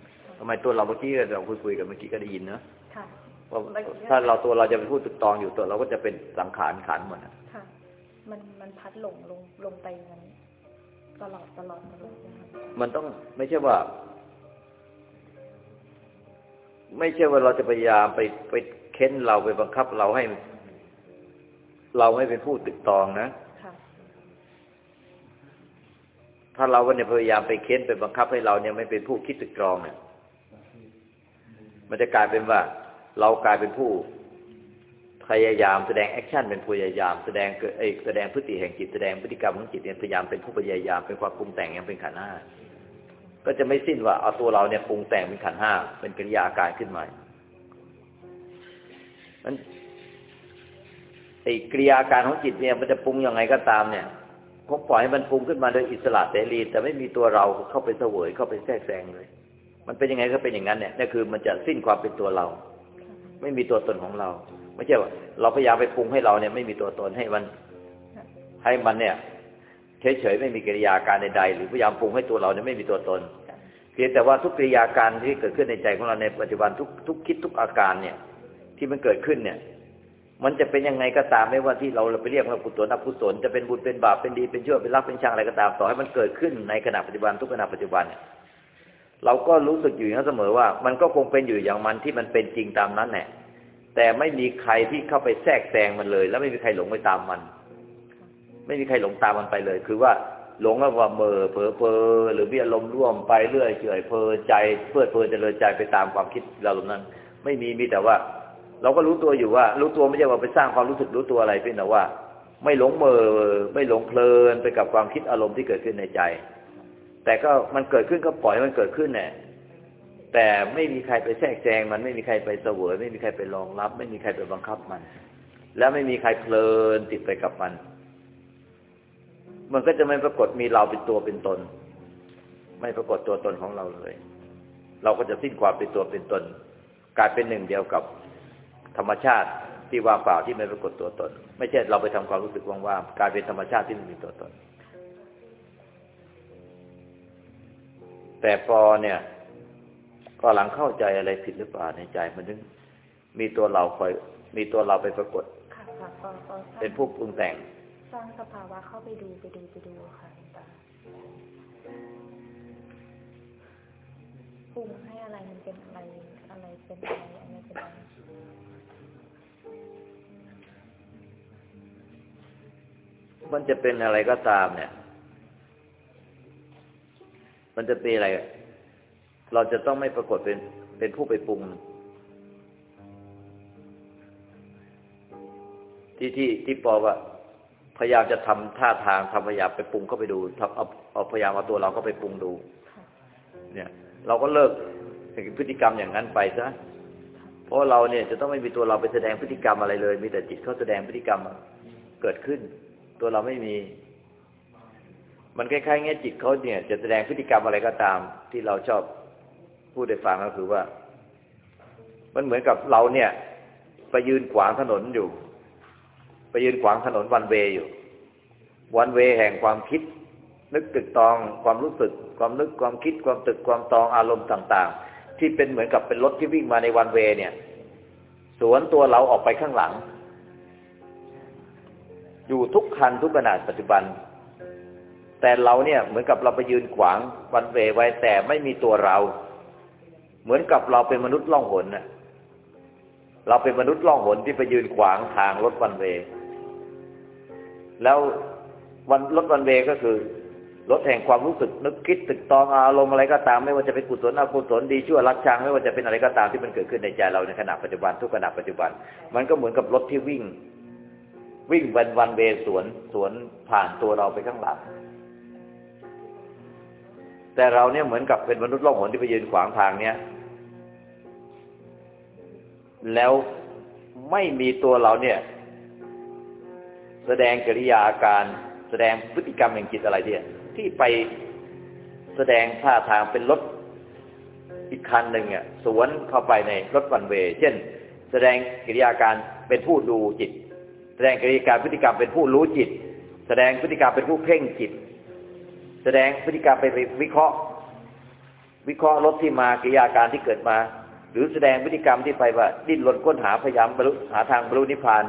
ทำไมตัวเราเมื่อกี้เราคุยคุยๆกันเมื่อกี้ก็ได้ยินเนอะค่ะว่าถ้าเราตัวเราจะเป็นผู้ตึกตองอยู่ตัวเราก็จะเป็นสังขารขันธ์หมดนะค่ะ มันมันพัดหลงลงลงไปอย่างนั้นตลอดตลอดตลอดนะคะมันต้องไม่ใช่ว่า ไม่ใช่ว่าเราจะพยายามไปไปเค้นเราไปบังคับเราให้ เราไม่เป็นผู้ตึกตองนะค่ะถ้าเราเนี่ยพยายามไปเค้นไปบังคับให้เราเนี่ยไม่เป็นผู้คิดตึกตรองเนี่ย มันจะกลายเป็นว่า เรากลายเป็นผู้พยายามแสดงแอคชั่นเป็นผู้พยายามแสดงเอแสดงพฤติแห่งจิตแสดงพฤติกรรมของจิตเนี่ยพยายามเป็นผู้พยายามเป็นความปรุงแต่งอย่างเป็นขันห้าก็จะไม่สิ้นว่าเอาตัวเราเนี่ยปรุงแต่งเป็นขันห้าเป็นกิริยาอาการขึ้นมามันไอ้กิริยาอาการของจิตเนี่ยมันจะปรุงยังไงก็ตามเนี่ยก็ปล่อยให้มันปรุงขึ้นมาโดยอิสระเสรีแต่ไม่มีตัวเราเข้าไปเสวยเข้าไปแทรกแซงเลย มันเป็นยังไงก็เป็นอย่างนั้นเนี่ยนี่คือมันจะสิ้นความเป็นตัวเรา ไม่มีตัวตนของเรา ไม่ใช่ว่า เราพยายามไปปรุงให้เราเนี่ย ไม่มีตัวตนให้มัน ให้มันเนี่ยเฉยๆไม่มีกิริยาการใดๆหรือพยายามปรุงให้ตัวเราเนี่ยไม่มีตัวตนเพียงแต่ว่าทุกกิริยาการที่เกิดขึ้นในใจของเราในปัจจุบันทุกทุกคิดทุกอาการเนี่ย ที่มันเกิดขึ้นเนี่ย มันจะเป็นยังไงก็ตามไม่ว่าที่เราไปเรียกว่ากุศลอกุศลจะเป็นบุญเป็นบาปเป็นดีเป็นชั่วเป็นรักเป็นชังอะไรก็ตามต่อให้มันเกิดขึ้นในขณะปัจจุบันทุกขณะปัจจุบันเนี่ย เราก็รู้สึกอยู่อย่างนั้นเสมอว่า มันก็คงเป็นอยู่อย่างมันที่มันเป็นจริงตามนั้นแหละแต่ไม่มีใครที่เข้าไปแทรกแซงมันเลย แล้วไม่มีใครหลงไปตามมัน ไม่มีใครหลงตามมันไปเลย คือว่าหลงแล้วว่าเมอเผลอเพอหรือมีอารมณ์ร่วมไปเรื่อยเฉยเพลินใจเพลิดเพลินเจริญใจไปตามความคิดอารมนั้น ไม่มีมีแต่ว่า เราก็รู้ตัวอยู่ว่า รู้ตัวไม่ใช่ว่าไปสร้างความรู้สึกรู้ตัวอะไรเพียงแต่ว่า ไม่หลงเมอไม่หลงเพลินไปกับความคิดอารมณ์ที่เกิดขึ้นในใจ แต่ก็มันเกิดขึ้นก็ปล่อยมันเกิดขึ้นแน่แต่ไม่มีใครไปแทรกแซงมันไม่มีใครไปเสวยไม่มีใครไปรองรับ ไม่มีใครไปบังคับมัน แล้วไม่มีใครเพลินติดไปกับมัน มันก็จะไม่ปรากฏมีเราเป็นตัวเป็นตน ไม่ปรากฏตัวตนของเราเลย เราก็จะสิ้นความเป็นตัวเป็นตน กลายเป็นหนึ่งเดียวกับธรรมชาติที่ว่างเปล่าที่ไม่ปรากฏตัวตน ไม่ใช่เราไปทำความรู้สึกว่างๆกลายเป็นธรรมชาติที่ไม่มีตัวตน แต่พอเนี่ย ก็หลังเข้าใจอะไรผิดหรือเปล่าในใจมันถึงมีตัวเราคอย มีตัวเราไปปรากฏค่ะค่ะก็ก็สร้างเป็นผู้ปรุงแต่งสร้างสภาวะเข้าไปดูไปดูไปดูค่ะหลวงตาปรุงให้อะไรมันเป็นอะไรอะไรเป็นอะไรอันนี้เป็นอะไรมันจะเป็นอะไรก็ตามเนี่ย มันจะเป็นอะไร เราจะต้องไม่ปรากฏเป็นเป็นผู้ไปปรุง ที่ที่ที่ปอว่า พยายามจะทำท่าทางทำพยายามไปปรุงเข้าไปดูทำเอาเอาพยายามเอาตัวเราเข้าไปปรุงดู เนี่ย เราก็เลิกพฤติกรรมอย่างนั้นไปซะเพราะเราเนี่ยจะต้องไม่มีตัวเราไปแสดงพฤติกรรมอะไรเลย มีแต่จิตเขาแสดงพฤติกรรมเกิดขึ้น ตัวเราไม่มี มันคล้ายๆเงี้ยจิตเขาเนี่ย จะแสดงพฤติกรรมอะไรก็ตาม ที่เราชอบพูดได้ฟังก็คือว่า มันเหมือนกับเราเนี่ย ไปยืนขวางถนนอยู่ ไปยืนขวางถนนวันเวอยู่ วันเวแห่งความคิด นึกตึกตอง ความรู้สึก ความนึกความคิด ความตึกความตองอารมณ์ต่าง ๆ ที่เป็นเหมือนกับเป็นรถที่วิ่งมาในวันเวเนี่ย สวนตัวเราออกไปข้างหลัง อยู่ทุกคันทุกขนาดปัจจุบัน แต่เราเนี่ยเหมือนกับเราไปยืนขวางวันเวไว้แต่ไม่มีตัวเรา เหมือนกับเราเป็นมนุษย์ล่องหนน่ะเราเป็นมนุษย์ล่องหนที่ไปยืนขวางทางรถวันเว แล้ววันรถวันเวก็คือรถแห่งความรู้สึกนึกคิดตึกตองอารมณ์อะไรก็ตาม ไม่ว่าจะเป็นกุศลอกุศลดีชั่วรักชังไม่ว่าจะเป็นอะไรก็ตามที่มันเกิดขึ้นในใจเราในขณะปัจจุบันทุกขณะปัจจุบัน มันก็เหมือนกับรถที่วิ่ง วิ่งวันวันเวสวนสวนผ่านตัวเราไปข้างหลัง แต่เราเนี่ยเหมือนกับเป็นมนุษย์ล่องหนที่ไปยืนขวางทางเนี้ยแล้วไม่มีตัวเราเนี่ย แสดงกิริยาอาการแสดงพฤติกรรมแห่งจิตอะไรเนี่ยที่ไปแสดงท่าทางเป็นรถอีกคันหนึ่งอะสวนเข้าไปในรถวันเวเช่น แสดงกิริยาการเป็นผู้ดูจิต แสดงกิริยาการพฤติกรรมเป็นผู้รู้จิต แสดงพฤติกรรมเป็นผู้เพ่งจิต แสดงพฤติกรรมไปวิเคราะห์ วิเคราะห์รถที่มากิริยาการที่เกิดมา หรือแสดงพฤติกรรมที่ไปว่า ดิ้นรนค้นหาพยายามบรรลุหาทางบรรลุนิพพาน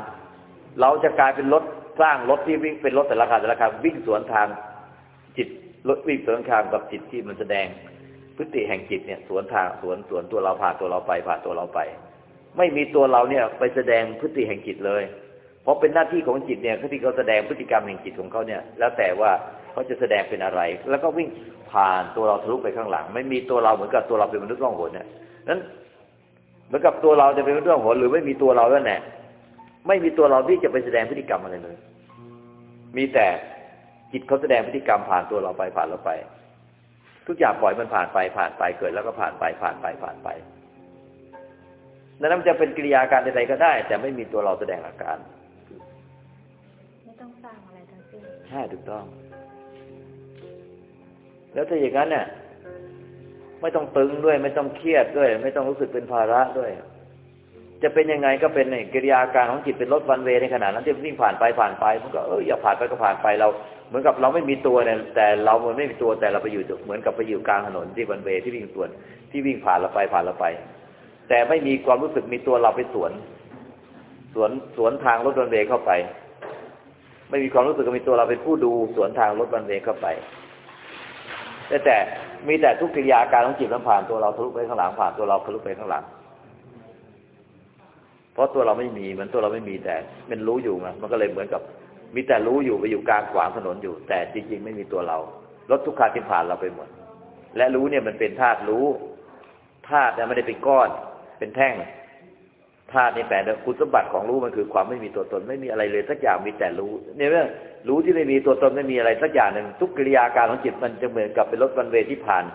เราจะกลายเป็นรถสร้างรถที่วิ่งเป็นรถแต่ละคันแต่ละคันวิ่งสวนทางจิตรถวิ่งสวนทางกับจิตที่มันแสดงพฤติแห่งจิตเนี่ยสวนทางสวนสวนตัวเราผ่านตัวเราไปผ่านตัวเราไป ไม่มีตัวเราเนี่ยไปแสดงพฤติแห่งจิตเลย เพราะเป็นหน้าที่ของจิตเนี่ยที่เขาแสดงพฤติกรรมแห่งจิตของเขาเนี่ย แล้วแต่ว่า เขาจะแสดงเป็นอะไร แล้วก็วิ่งผ่านตัวเราทะลุไปข้างหลัง ไม่มีตัวเราเหมือนกับตัวเราเป็นมนุษย์ล่องหนเนี่ยนั้นเหมือนกับตัวเราจะเป็นมนุษย์ล่องหนหรือไม่มีตัวเราแล้วแน่ไม่มีตัวเราที่จะไปแสดงพฤติกรรมอะไรเลย มีแต่จิตเขาแสดงพฤติกรรมผ่านตัวเราไปผ่านเราไป ทุกอย่างปล่อยมันผ่านไปผ่านไปเกิดแล้วก็ผ่านไปผ่านไปผ่านไปนั้นมันจะเป็นกิริยาการใดๆก็ได้ แต่ไม่มีตัวเราแสดงอาการ ไม่ต้องสร้างอะไรทั้งสิ้นใช่ถูกต้อง แล้วถ้าอย่างนั้นเนี่ยไม่ต้องตึงด้วย ไม่ต้องเครียดด้วย ไม่ต้องรู้สึกเป็นภาระด้วย จะเป็นยังไงก็เป็นในกิริยาการของจิตเป็นรถวันเวในขณะนั้นที่วิ่งผ่านไปผ่านไปมันก็เอออย่าผ่านไปก็ผ่านไปเรา เหมือนกับเราไม่มีตัวเนี่ยแต่เรามันไม่มีตัวแต่เราไปอยู่เหมือนกับไปอยู่กลางถนนที่วันเวที่วิ่งสวนที่วิ่งผ่านเราไปผ่านเราไป แต่ไม่มีความรู้สึกมีตัวเราไปสวน สวนสวนทางรถวันเวเข้าไป ไม่มีความรู้สึกมีตัวเราเป็นผู้ดูสวนทางรถวันเวเข้าไป แต่แต่มีแต่ทุกกิริยาการของจิตมันผ่านตัวเราทะลุไปข้างหลังผ่านตัวเราทะลุไปข้างหลัง เพราะตัวเราไม่มีเหมือนตัวเราไม่มีแต่ มันรู้อยู่ไงมันก็เลยเหมือนกับ มีแต่รู้อยู่ไปอยู่กลางขวางถนนอยู่ แต่จริง ๆ ไม่มีตัวเรารถทุกคันที่ผ่านเราไปหมด และรู้เนี่ยมันเป็นธาตุรู้ธาตุเนี่ยไม่ได้เป็นก้อน เป็นแท่ง ธาตุนี่แปลว่าคุณสมบัติของรู้มันคือความไม่มีตัวตนไม่มีอะไรเลยสักอย่างมีแต่รู้เนี่ยเรื่องรู้ที่ไม่มีตัวตนไม่มีอะไรสักอย่างหนึ่งทุกกิริยาการของจิตมันจะเหมือนกับเป็นรถวันเวที่ผ่าน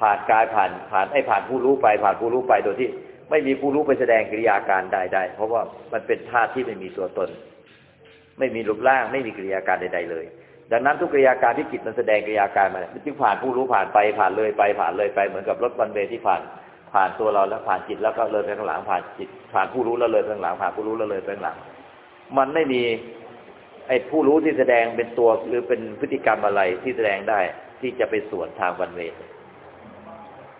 ผ่านกายผ่านผ่านไอ้ผ่านผู้รู้ไป ผ่านผู้รู้ไปโดยที่ ไม่มีผู้รู้ไปแสดงกิริยาการใดได้เพราะว่ามันเป็นธาตุที่ไม่มีตัวตน ไม่มีรูปร่างไม่มีกิริยาการใด ๆ เลย ดังนั้นทุกกิริยาการที่จิตมันแสดงกิริยาการมามันจึงผ่านผู้รู้ผ่านไปผ่านเลยไปผ่านเลยไปเหมือนกับรถวันเวที่ผ่าน ผ่านตัวเราแล้วผ่านจิตแล้วก็เลยไปข้างหลังผ่านจิต ผ่านผู้รู้แล้วเลยไปข้างหลังผ่านผู้รู้แล้วเลยไปข้างหลัง มันไม่มีไอ้ผู้รู้ที่แสดงเป็นตัวหรือเป็นพฤติกรรมอะไรที่แสดงได้ที่จะไปสวนทางวันเวท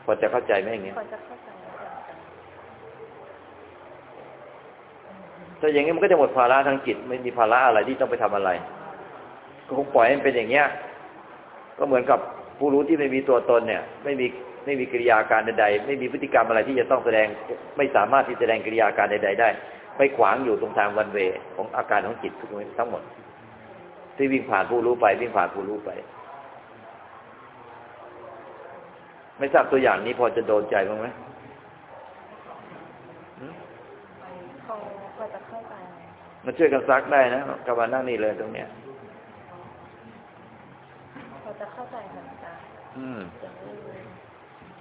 พอจะเข้าใจไหมอย่างเงี้ยพอจะเข้าใจแล้วค่ะถ้าอย่างนี้มันก็จะหมดภาระทางจิต ไม่มีภาระอะไรที่ต้องไปทำอะไรก็คงปล่อยให้มันเป็นอย่างเงี้ย ก็เหมือนกับผู้รู้ที่ไม่มีตัวตนเนี่ย ไม่มี ไม่มีกิริยาการใดๆไม่มีพฤติกรรมอะไรที่จะต้องแสดงไม่สามารถที่แสดงกิริยาการใด ๆ ได้ ไปขวางอยู่ตรงทางวันเวของอาการของจิตทุกทั้งหมด ที่วิ่งผ่านผู้รู้ไป วิ่งผ่านผู้รู้ไป ไม่ทราบตัวอย่างนี้พอจะโดนใจบ้างไหมพอพอจะเข้าใจมันช่วยกันซักได้นะกำลังนั่งนี่เลยตรงเนี้ยพอจะเข้าใจค่ะอาจารย์อืมอย่าง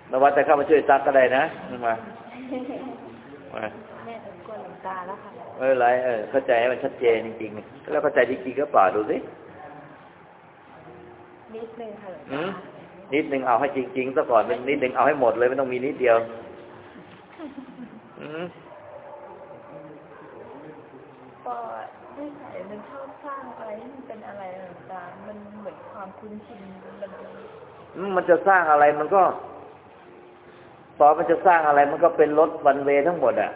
นี้นวัดจะเข้ามาช่วยซักก็ได้นะมามาแม่จะกลัวหลวงตาแล้วค่ะไม่เป็นไรเออเข้าใจให้มันชัดเจนจริงๆแล้วเข้าใจจริงๆก็เปล่าดูสินิดนึงค่ะหลวงอืตามนิดหนึ่งเอาให้จริงๆซะก่อนเป็นนิดหนึ่งเอาให้หมดเลยไม่ต้องมีนิดเดียวอืมพอนิสัยมันชอบสร้างอะไรให้มันเป็นอะไรหลวงตามันเหมือนความคุ้นชินมันอืมมันจะสร้างอะไรมันก็ ตอนมันจะสร้างอะไรมันก็เป็นรถวันเวทั้งหมดอะ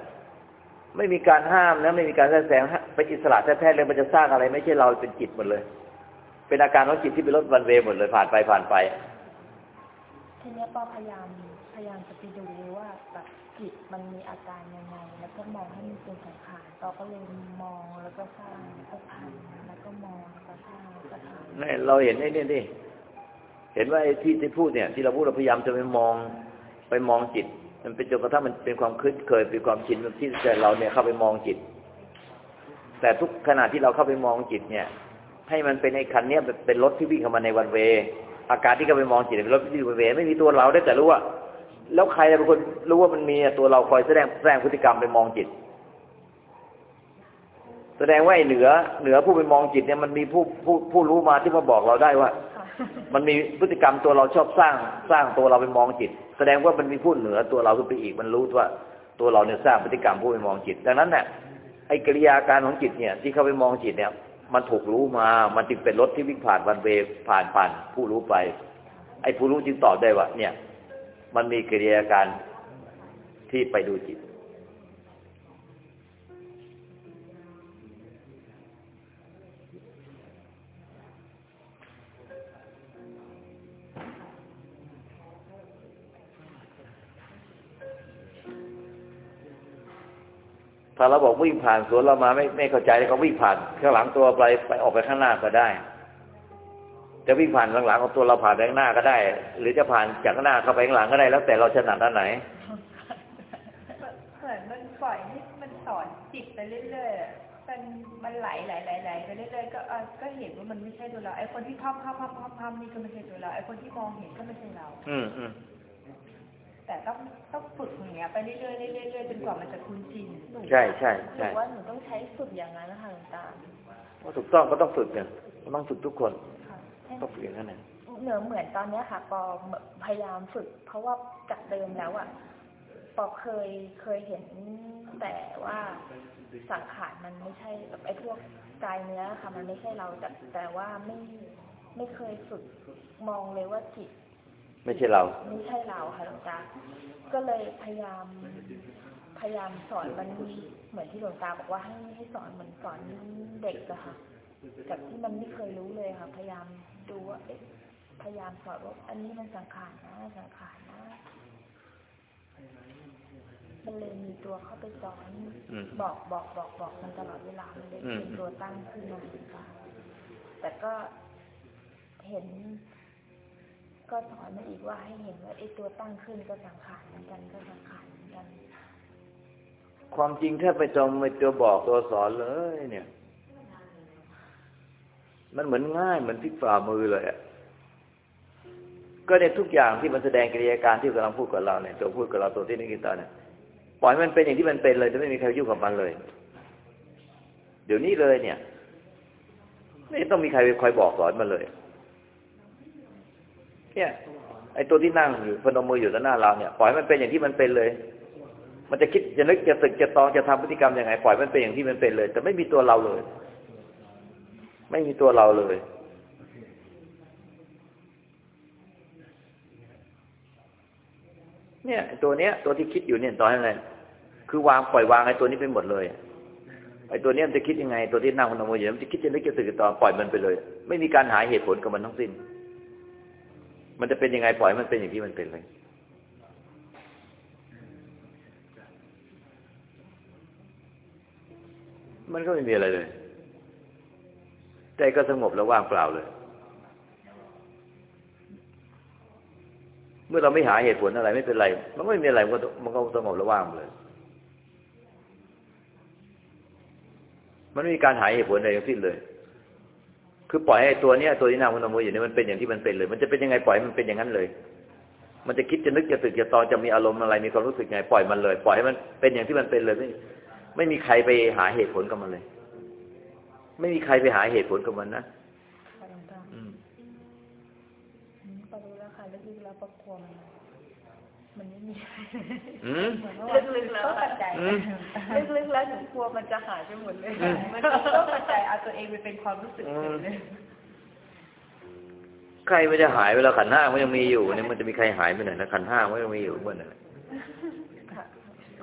ไม่มีการห้ามนะไม่มีการแทรกแซงเป็นอิสระแท้ๆเลยมันจะสร้างอะไร ไม่ใช่เราเป็นจิตหมดเลย เป็นอาการของจิตที่เป็นรถวันเวหมดเลยผ่านไปผ่านไปทีเนี้ยปอพยายามพยายามจะไปดูว่าแบบจิตมันมีอาการยังไง แล้วก็มองให้มันเป็นสังขารปอก็เลยมองแล้วก็สร้างแล้วก็ทำแล้วก็มองแล้วก็สร้างแล้วก็ทำนี่เราเห็นไอ้นี่ดิเห็นว่าไอ้ที่ที่พูดเนี่ย ที่เราพูดเราพยายามจะไปมอง ไปมองจิต มันเป็นจนกระทั่งมันเป็นความคุ้นเคยเป็นความชินที่ใจเราเนี่ยเข้าไปมองจิต แต่ทุกขณะที่เราเข้าไปมองจิตเนี่ย ให้มันเป็นไอ้คันเนี้ยเป็นรถที่วิ่งเข้ามาในวันเว อาการที่เข้าไปมองจิตเป็นรถที่วิ่งวันเวไม่มีตัวเราได้แต่รู้ว่า แล้วใครเป็นคนรู้ว่ามันมีตัวเราคอยแสดงแสดงพฤติกรรมไปมองจิตแสดงว่าไอ้เหนือเหนือผู้ไปมองจิตเนี่ยมันมีผู้ผู้ผู้รู้มาที่มาบอกเราได้ว่า มันมีพฤติกรรมตัวเราชอบสร้างสร้างตัวเราไปมองจิตแสดงว่ามันมีผู้เหนือตัวเราขึ้นไปอีกมันรู้ว่าตัวเราเนี่ยสร้างพฤติกรรมผู้ไปมองจิต ดังนั้นเนี่ยไอ้กิริยาการของจิตเนี่ยที่เข้าไปมองจิตเนี่ย มันถูกรู้มา มันจึงเป็นรถที่วิ่งผ่านวันเวผ่านผ่านผู้รู้ไป ไอ้ผู้รู้จึงตอบได้ว่าเนี่ย มันมีกิริยาการที่ไปดูจิต ถ้าเราบอกวิ่งผ่านสวนเรามาไม่ไม่เข้าใจแล้วก็วิ่งผ่านข้างหลังตัวไปไปออกไปข้างหน้าก็ได้ จะวิ่งผ่านข้างหลังของตัวเราผ่านไปข้างหน้าก็ได้ หรือจะผ่านจากข้างหน้าเข้าไปข้างหลังก็ได้ แล้วแต่เราถนัดด้านไหนเหมือนมันปล่อยให้มันสอนจิตไปเรื่อยๆอะมันมันไหลไหลไหลไหลไปเรื่อยๆก็เออก็เห็นว่ามันไม่ใช่ตัวเราไอ้คนที่พับพับพับพับพับนี่ก็ไม่ใช่ตัวเราไอ้คนที่มองเห็นก็ไม่ใช่เรา อืมอืม แต่ต้องต้องฝึกอย่างเงี้ยไปเรื่อยๆเรื่อยๆเรื่อยๆจนกว่ามันจะคุ้นชินใช่ใช่หนูใช่ว่าหนูต้องใช้ฝึกอย่างนั้นนะคะหลวงตาว่าถูกต้องก็ต้องฝึกเนี่ยต้องฝึกทุกคนค่ะให้ต้องฝึกอย่างนั้นนะเหนือเหมือนตอนเนี้ยค่ะปอพยายามฝึก เพราะว่าจากเดิมแล้วอะปอเคยเคยเห็นแต่ว่าสังขารมันไม่ใช่แบบไอ้พวกกายเนื้อค่ะมันไม่ใช่เราแต่แต่ว่าไม่ไม่เคยฝึกมองเลยว่าจิต ไม่ใช่เรา ไม่ใช่เราค่ะหลวงตา ก็เลยพยายาม พยายามสอนมันเหมือนที่หลวงตาบอกว่าให้ให้สอนเหมือนสอนเด็กอะค่ะจากที่มันไม่เคยรู้เลยค่ะ พยายามดูว่าเอ๊ะพยายามสอนว่าอันนี้มันสังขารนะสังขารนะมันเลยมีตัวเข้าไปสอนอืมบอกบอกบอกบอกมันตลอดเวลามันเลยอืมเป็นตัวตั้งขึ้นมาค่ะแต่ก็เห็น ก็สอนมาอีกว่าให้เห็นว่าไอ้ตัวตั้งขึ้นก็สังขารเหมือนกันก็สังขารเหมือนกัน ความจริงแทบไม่จำไม่ตัวบอกตัวสอนเลย เนี่ย มันเหมือนง่ายเหมือนพลิกฝ่ามือเลยอะก็ในทุกอย่างที่มันแสดงกิริยาการที่กำลังพูดกับเราเนี่ยตัวพูดกับเราตัวที่นึกกินตาเนี่ยปล่อยมันเป็นอย่างที่มันเป็นเลยจะไม่มีใครยุ่งกับมันเลย เดี๋ยวนี้เลยเนี่ย ไม่ต้องมีใครไปคอยบอกสอนมันเลย เนี่ยไอ้ตัวที่นั่งอยู่พนมมืออยู่ต่อหน้าเราเนี่ยปล่อยมันเป็นอย่างที่มันเป็นเลย มันจะคิดจะนึกจะตึกจะตองจะทำพฤติกรรมยังไงปล่อยมันเป็นอย่างที่มันเป็นเลย แต่ไม่มีตัวเราเลย ไม่มีตัวเราเลย เนี่ยตัวเนี้ย ตัวที่คิดอยู่เนี่ยตอนนั้นคือวางปล่อยวางไอ้ตัวนี้ไปหมดเลยไอ้ตัวเนี้ยมันจะคิดยังไงตัวที่นั่งพนมมืออยู่มันจะคิดจะนึกจะตึกจะตองปล่อยมันไปเลย ไม่มีการหาเหตุผลกับมันทั้งสิ้น มันจะเป็นยังไงปล่อยมันเป็นอย่างที่มันเป็นเลย มันก็ไม่มีอะไรเลยใจก็สงบแล้วว่างเปล่าเลย เมื่อเราไม่หาเหตุผลอะไรไม่เป็นไร มันก็ไม่มีอะไรมันก็มันก็สงบแล้วว่างเลย มันไม่มีการหาเหตุผลอะไรทั้งสิ้นเลย คือปล่อยให้ตัวเนี้ยตัวที่นั่งพนมมืออยู่เนี่ยมันเป็นอย่างที่มันเป็นเลย มันจะเป็นยังไงปล่อยให้มันเป็นอย่างนั้นเลย มันจะคิดจะนึกจะตึกจะตอนจะมีอารมณ์อะไรมีความรู้สึกไงปล่อยมันเลย ปล่อยให้มันเป็นอย่างที่มันเป็นเลยไม่ไม่มีใครไปหาเหตุผลกับมันเลย ไม่มีใครไปหาเหตุผลกับมันนะค่ะหลวงตาอืมอืมพอรู้แล้วค่ะลึกๆแล้วประกวมัน มันไม่มีอืมเหมือนว่าลึกๆแล้วก็ปัจจัยอืม ลึกๆแล้วหนูกลัวมันจะหายไปหมดเลยอืมมันก็ปัจจัยเอาตัวเองไปเป็นความรู้สึกเฉยเลยใครไม่ได้หายเวลาขันธ์ห้ามันยังมีอยู่เนี่ยมันจะมีใครหายไปไหนนะขันธ์ห้ามันยังมีอยู่เมื่อนั้นนะ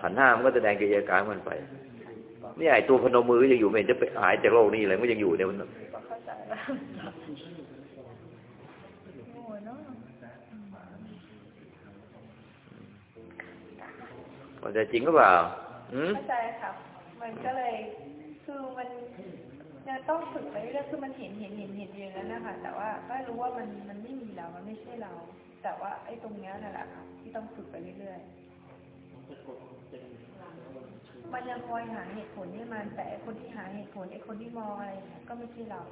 ขันธ์ห้ามันก็แสดงกิริยาการมันไปนี่ไอ้ตัวพนมมือก็ยังอยู่ไม่เห็นจะไปหายจากโลกนี้เลยมันก็ยังอยู่เนี่ยมันเข้าใจแล้ว โง่เนาะ มันจะจริงก็เปล่าอืมเข้าใจค่ะมันก็เลยคือมันยังต้องฝึกไปเรื่อยๆคือมันเห็นเห็นเห็นเห็นอย่างนั้นนะคะแต่ว่าก็รู้ว่ามันมันไม่มีเรา มันไม่ใช่เรา แต่ว่าไอ้ตรงเนี้ยนั่นแหละค่ะที่ต้องฝึกไปเรื่อยๆมันยังคอยหาเหตุผลให้มันแต่ไอ้คนที่หาเหตุผลไอ้คนที่มองอะไรเนี่ยก็ไม่ใช่เรา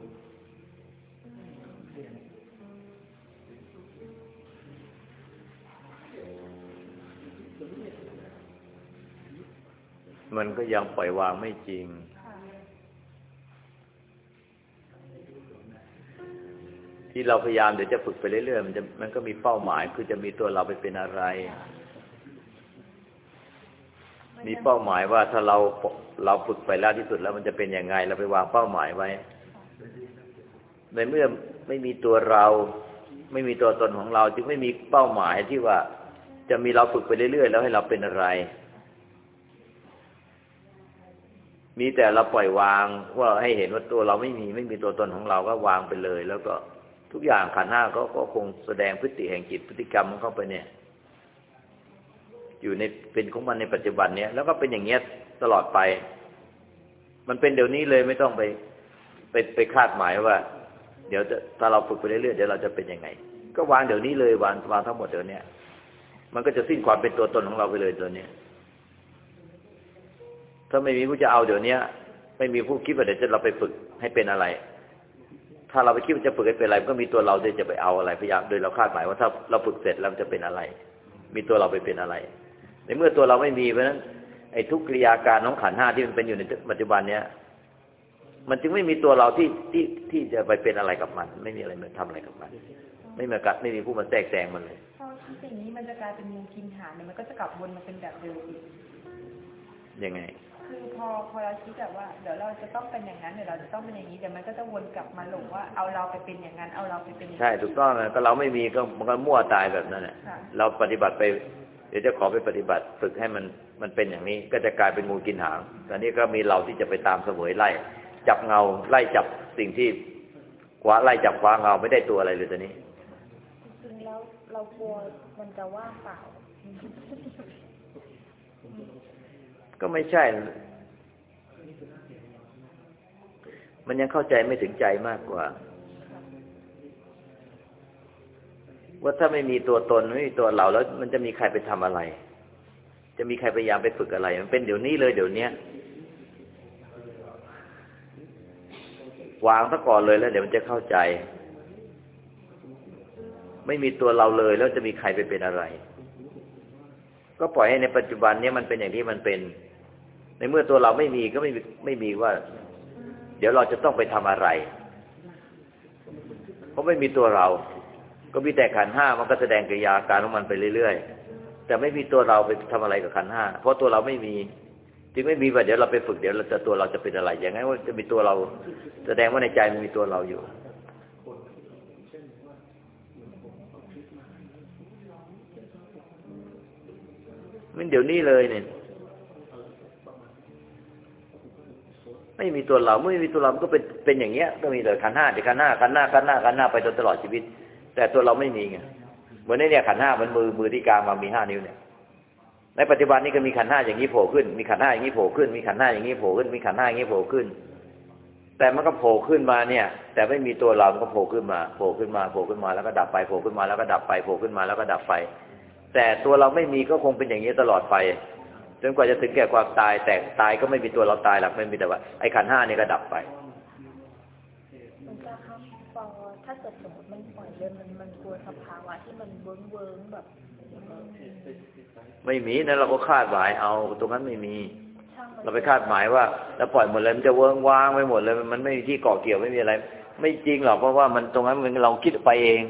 มันก็ยังปล่อยวางไม่จริง ที่เราพยายามเดี๋ยวจะฝึกไปเรื่อยๆมันจะมันก็มีเป้าหมาย คือจะมีตัวเราไปเป็นอะไร มีเป้าหมายว่าถ้าเราเราฝึกไปแล้วที่สุดแล้วมันจะเป็นยังไง เราไปวางเป้าหมายไว้ ในเมื่อไม่มีตัวเรา ไม่มีตัวตนของเรา จึงไม่มีเป้าหมายที่ว่าจะมีเราฝึกไปเรื่อยๆแล้วให้เราเป็นอะไร มีแต่เราปล่อยวางว่าให้เห็นว่าตัวเราไม่มีไม่มีตัวตนของเราก็วางไปเลย แล้วก็ทุกอย่างขันห้าก็ก็คงแสดงพฤติแห่งจิตพฤติกรรมมันเข้าไปเนี่ย อยู่ในเป็นของมันในปัจจุบันเนี้ยแล้วก็เป็นอย่างเงี้ยตลอดไป มันเป็นเดี๋ยวนี้เลยไม่ต้องไปไปไปคาดหมายว่า เดี๋ยวจะถ้าเราฝึกไปเรื่อยๆเดี๋ยวเราจะเป็นยังไง ก็วางเดี๋ยวนี้เลยวางวางทั้งหมดเดี๋ยวนี้มันก็จะสิ้นความเป็นตัวตนของเราไปเลยตัวเนี้ย ถ้าไม่มีผู้จะเอาเดี๋ยวเนี้ยไม่มีผู้คิดว่าเดี๋ยวจะเราไปฝึกให้เป็นอะไร ถ้าเราไปคิดว่าจะฝึกให้เป็นอะไรก็มีตัวเราที่จะไปเอาอะไรพยายามโดยเราคาดหมายว่าถ้าเราฝึกเสร็จแล้วมันจะเป็นอะไร มีตัวเราไปเป็นอะไร ในเมื่อตัวเราไม่มีเพราะฉะนั้นไอ้ทุกกิริยาการของขันธ์ห้าที่มันเป็นอยู่ในปัจจุบันเนี้ยมันจึงไม่มีตัวเราที่ที่ที่จะไปเป็นอะไรกับมัน ไม่มีอะไรมาทำอะไรกับมัน ไม่มีกัดไม่มีผู้มาแทรกแซงมันเลยพอคิดอย่างนี้มันจะกลายเป็นงูกินหางเนี่ยมันก็จะกลับวนมาเป็นแบบเดิมอีกยังไง คือพอพอเราคิดแบบว่าเดี๋ยวเราจะต้องเป็นอย่างนั้นเดี๋ยวเราจะต้องเป็นอย่างนี้เดี๋ยวมันก็จะวนกลับมาหลงว่าเอาเราไปเป็นอย่างนั้นเอาเราไปเป็นอย่างใช่นี้ถูกต้องนะก็เราไม่มีก็มันก็มั่วตายแบบนั้นแหละค่ะเราปฏิบัติไป เดี๋ยวจะขอไปปฏิบัติฝึกให้มันมันเป็นอย่างนี้ ก็จะกลายเป็นงูกินหางตอนนี้ก็มีเราที่จะไปตามเสวยไล่ จับเงาไล่จับสิ่งที่คว้าไล่จับคว้าเงาไม่ได้ตัวอะไรเลยตอนนี้จริงๆแล้วเรากลัวมันจะว่างเปล่า ก็ไม่ใช่ มันยังเข้าใจไม่ถึงใจมากกว่า ว่าถ้าไม่มีตัวตนไม่มีตัวเราแล้ว มันจะมีใครไปทำอะไร จะมีใครพยายามไปฝึกอะไร มันเป็นเดี๋ยวนี้เลยเดี๋ยวนี้วางซะก่อนเลยแล้วเดี๋ยวมันจะเข้าใจ ไม่มีตัวเราเลยแล้วจะมีใครไปเป็นอะไร ก็ปล่อยให้ในปัจจุบันนี้มันเป็นอย่างที่มันเป็น ในเมื่อตัวเราไม่มีก็ไม่มีไม่มีว่า เดี๋ยวเราจะต้องไปทำอะไร เพราะไม่มีตัวเรา ก็มีแต่ขันห้ามันก็แสดงกิริยาการของมันไปเรื่อยๆแต่ไม่มีตัวเราไปทำอะไรกับขันห้าเพราะตัวเราไม่มี จึงไม่มีว่าเดี๋ยวเราไปฝึกเดี๋ยวเราจะตัวเราจะเป็นอะไร อย่างนั้นว่าจะมีตัวเรา แสดงว่าในใจมันมีตัวเราอยู่มันเดี๋ยวนี้เลยเนี่ย ไม่มีตัวเราไม่มีตัวเรามันก็เป็นเป็นอย่างเงี้ย ก็มีแต่ขันห้าเดี๋ยวขันห้าขันหน้าขันหน้าขันหน้าไปจนตลอดชีวิต แต่ตัวเราไม่มีไงเหมือนในเนี่ยขันห้ามันมือมือที่กลางมามีห้านิ้วเนี่ยในปัจจุบันนี้ก็มีขันห้าอย่างนี้โผล่ขึ้น มีขันห้าอย่างนี้โผล่ขึ้น มีขันห้าอย่างนี้โผล่ขึ้น มีขันห้าอย่างนี้โผล่ขึ้น แต่มันก็โผล่ขึ้นมาเนี่ย แต่ไม่มีตัวเรา มันก็โผล่ขึ้นมา โผล่ขึ้นมา โผล่ขึ้นมาแล้วก็ดับไป โผล่ขึ้นมาแล้วก็ดับไป โผล่ขึ้นมาแล้วก็ดับไป แต่ตัวเราไม่มีก็คงเป็นอย่างนี้ตลอดไป จนกว่าจะถึงแก่ความตายแต่ตายก็ไม่มีตัวเราตายหรอกไม่มีแต่ว่าไอ้ขันธ์ห้านี่ก็ดับไปหลวงตาครับพอถ้าเกิดสมมติมันปล่อยเลยมันมันกลัวสภาวะที่มันเวิ้งเวิ้งๆแบบไม่มีนั่นเราก็คาดหมายเอาตรงนั้นไม่มีช่างมันเราไปคาดหมายว่าแล้วปล่อยหมดเลยมันจะเวิ้งว้างไปหมดเลย มันไม่มีที่เกาะเกี่ยวไม่มีอะไร ไม่จริงหรอกเพราะว่ามันตรงนั้นมันเราคิดไปเอง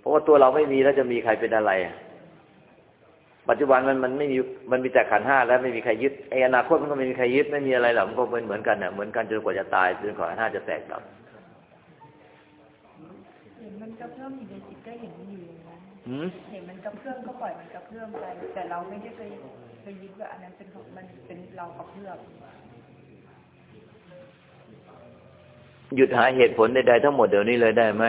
เพราะว่าตัวเราไม่มีแล้วจะมีใครเป็นอะไรอะ ปัจจุบันมันมันไม่มีมันมีแต่ขันธ์ห้าแล้วไม่มีใครยึดไออนาคตมันก็ไม่มีใครยึดไม่มีอะไรหรอกมันก็เป็นเหมือนกันเนี่ยเหมือนกันจนกว่าจะตายจนกว่าขันธ์ห้าจะแตกดับเห็นมันกระเพื่อมอยู่ในจิตก็เห็นมันอยู่อย่างนั้นหืมเห็นมันกระเพื่อมก็ปล่อยมันกระเพื่อมไปแต่เราไม่ได้ไปไปยึดว่าอันนั้นเป็นของมันเป็นเรากระเพื่อมหยุดหาเหตุผลใดๆทั้งหมดเดี๋ยวนี้เลยได้ไหม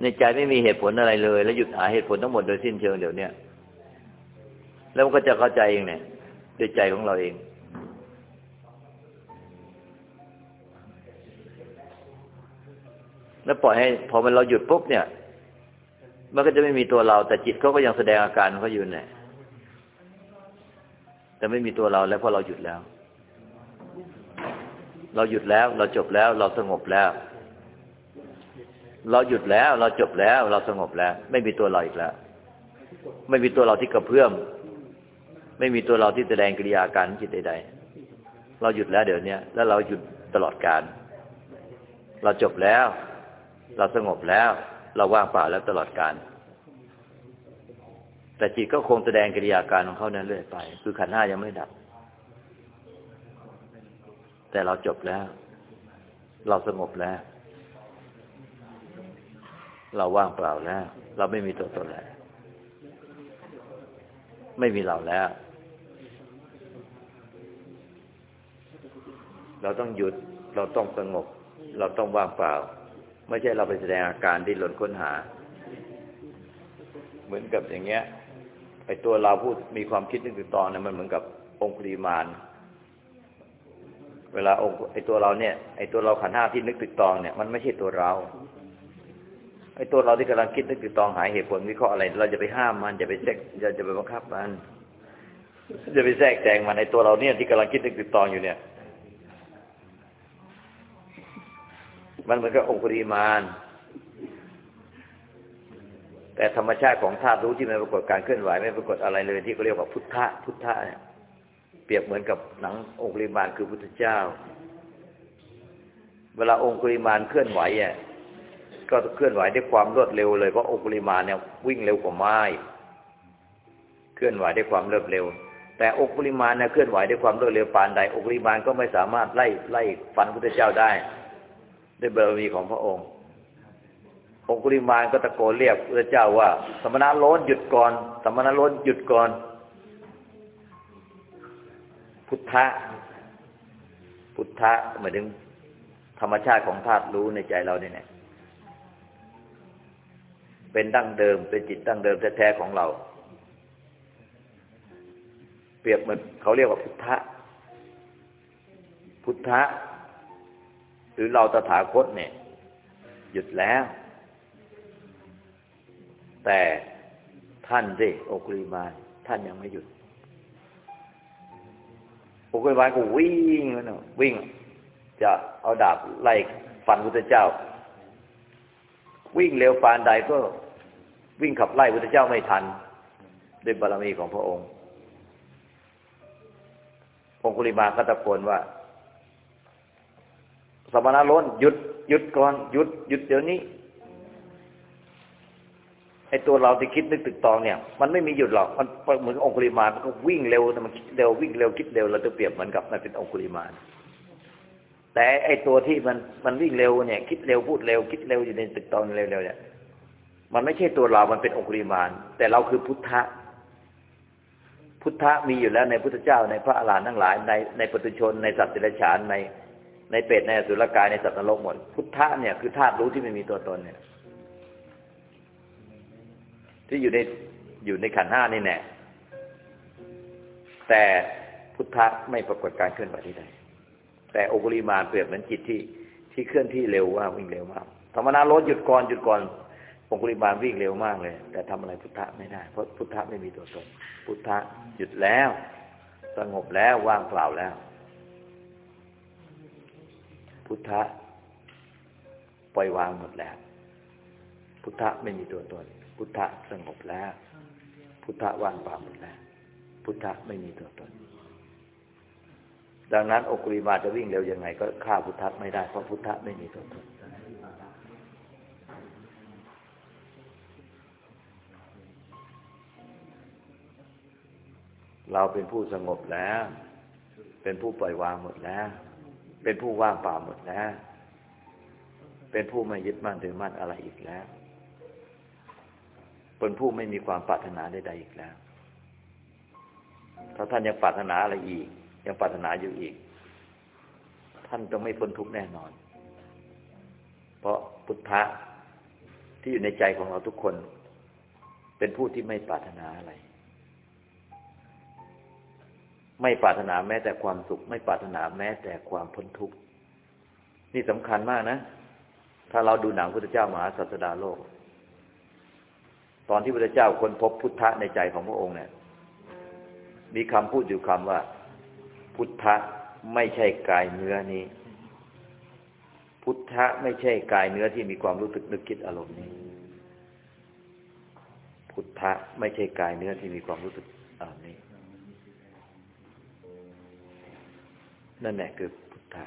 ในใจไม่มีเหตุผลอะไรเลย แล้วหยุดหาเหตุผลทั้งหมดโดยสิ้นเชิงเดี๋ยวเนี้ยแล้วมันก็จะเข้าใจเองเนี่ยด้วยใจของเราเอง แล้วปล่อยให้ พอมันเราหยุดปุ๊บเนี่ย มันก็จะไม่มีตัวเรา แต่จิตเขาก็ยังแสดงอาการเขาอยู่เนี่ยแต่ไม่มีตัวเราแล้วเพราะเราหยุดแล้ว เราหยุดแล้ว เราจบแล้ว เราสงบแล้ว เราหยุดแล้ว เราจบแล้ว เราสงบแล้ว ไม่มีตัวเราอีกแล้ว ไม่มีตัวเราที่กระเพื่อมไม่มีตัวเราที่แสดงกิริยาการจิตใดๆ เราหยุดแล้วเดี๋ยวนี้แล้วเราหยุดตลอดการ เราจบแล้ว เราสงบแล้ว เราว่างเปล่าแล้วตลอดการ แต่จิตก็คงแสดงกิริยาการของเขานั้นเรื่อยไป คือขันธ์ห้ายังไม่ดับ แต่เราจบแล้ว เราสงบแล้ว เราว่างเปล่าแล้ว เราไม่มีตัวตนแล้ว ไม่มีเราแล้ว เราต้องหยุด เราต้องสงบ เราต้องว่างเปล่า ไม่ใช่เราไปแสดงอาการที่หล่นค้นหา เหมือนกับอย่างเงี้ยไอ้ตัวเราพูดมีความคิดนึกถึงตอนเนี่ยมันเหมือนกับองค์ุลีมานเวลาองค์ไอ้ตัวเราเนี่ยไอ้ตัวเราขันห้าที่นึกตึกตองเนี่ยมันไม่ใช่ตัวเรา ไอ้ตัวเราที่กำลังคิดนึกตึกตองหาเหตุผลวิเคราะห์อะไร เราจะไปห้ามมันจะไปแทรกจะจะไปบังคับมันจะไปแทรกแซงมันไอ้ตัวเราเนี่ยที่กำลังคิดนึกตึกตองอยู่เนี่ย มันเหมือนกับองคุลีมานแต่ธรรมชาติของธาตุรู้ที่ไม่ปรากฏการเคลื่อนไหวไม่ปรากฏอะไรเลย ที่เขาเรียกว่าพุทธะพุทธะเนี่ยเปรียบเหมือนกับหนังองคุลิมานคือพุทธเจ้า เวลาองคุลิมานเคลื่อนไหวอะ ก็เคลื่อนไหวด้วยความรวดเร็วเลยเพราะองคุลิมาเนี่ยวิ่งเร็วกว่าไม้ เคลื่อนไหวด้วยความรวดเร็ว แต่องคุลิมาเนี่ยเคลื่อนไหวด้วยความรวดเร็วปานใดองคุลิมาก็ไม่สามารถไล่ไล่ฟันพุทธเจ้าได้ ด้วยบารมีของพระองค์องคุลิมานก็ตะโกนเรียกพระเจ้าว่า สมณะโลนหยุดก่อน สมณะโลนหยุดก่อน พุทธะพุทธะหมายถึงธรรมชาติของธาตุรู้ในใจเราเนี่ย เป็นดั้งเดิม เป็นจิตดั้งเดิมแท้ๆของเรา เปรียบเหมือนเขาเรียกว่าพุทธะ พุทธะ หรือเราตถาคตเนี่ย หยุดแล้ว แต่ท่านสิโอคุลิมานท่านยังไม่หยุดโอคุลิมานก็วิ่งนะวิ่ง จะเอาดาบไล่ฟันพุทธเจ้า วิ่งเร็วปานใดก็วิ่งขับไล่พุทธเจ้าไม่ทัน ด้วยบารมีของพระองค์องคุลิมาก็ตะโกนว่า สมณะล้นหยุดหยุดก่อนหยุดหยุดเดี๋ยวนี้ไอ้ตัวเราที่คิดนึกตึกตองเนี่ย มันไม่มีหยุดหรอกมันเหมือนองคุลิมามันก็วิ่งเร็วแต่มันคิดเร็ววิ่งเร็วคิดเร็วเราจะเปรียบเหมือนกับมันเป็นองคุลิมาน แต่ไอตัวที่มันมันวิ่งเร็วเนี่ยคิดเร็วพูดเร็ว คิดเร็วอยู่ในตึกตองเร็วๆเนี่ยมันไม่ใช่ตัวเรา มันเป็นองคุลิมาน แต่เราคือพุทธะ พุทธะมีอยู่แล้วในพุทธเจ้าในพระอรหันต์ทั้งหลาย ในในปุถุชน ในสัตว์เดรัจฉานในในเป็ดในอสุรกายในสัตว์นรกหมด พุทธะเนี่ยคือธาตุรู้ที่ไม่มีตัวตนเนี่ย ที่อยู่ในอยู่ในขันห้านี่แน่แต่พุทธะไม่ปรากฏการเคลื่อนไหวที่ใด แต่โอกุลิมานเปรียบเหมือนจิตที่ที่เคลื่อนที่เร็วมากวิ่งเร็วมากธรรมนาลดหยุดก่อนหยุดก่อนโอกุลิมานวิ่งเร็วมากเลย แต่ทำอะไรพุทธะไม่ได้ เพราะพุทธะไม่มีตัวตนพุทธะหยุดแล้ว สงบแล้วว่างเปล่าแล้ว พุทธะปล่อยวางหมดแล้ว พุทธะไม่มีตัวตน พุทธะสงบแล้ว พุทธะว่างเปล่าหมดแล้ว พุทธะไม่มีตัวตน ดังนั้นองคุลิมาจะวิ่งเร็วยังไง ก็ฆ่าพุทธะไม่ได้ เพราะพุทธะไม่มีตัวตนเราเป็นผู้สงบแล้ว เป็นผู้ปล่อยวางหมดแล้ว เป็นผู้ว่างเปล่าหมดแล้ว เป็นผู้ไม่ยึดมั่นถือมั่นอะไรอีกแล้ว เป็นผู้ไม่มีความปรารถนาใดๆอีกแล้ว ถ้าท่านยังปรารถนาอะไรอีก ยังปรารถนาอยู่อีก ท่านต้องไม่พ้นทุกข์แน่นอน เพราะพุทธะที่อยู่ในใจของเราทุกคน เป็นผู้ที่ไม่ปรารถนาอะไร ไม่ปรารถนาแม้แต่ความสุข ไม่ปรารถนาแม้แต่ความพ้นทุกข์นี่สำคัญมากนะ ถ้าเราดูหนังพุทธเจ้ามหาศาสดาโลก ตอนที่พุทธเจ้าค้นพบพุทธะในใจของพระองค์เนี่ย มีคำพูดอยู่คำว่า พุทธะไม่ใช่กายเนื้อนี้ พุทธะไม่ใช่กายเนื้อที่มีความรู้สึกนึกคิดอารมณ์นี้ พุทธะไม่ใช่กายเนื้อที่มีความรู้สึกอารมณ์นี้ นั่นแหละคือพุทธะ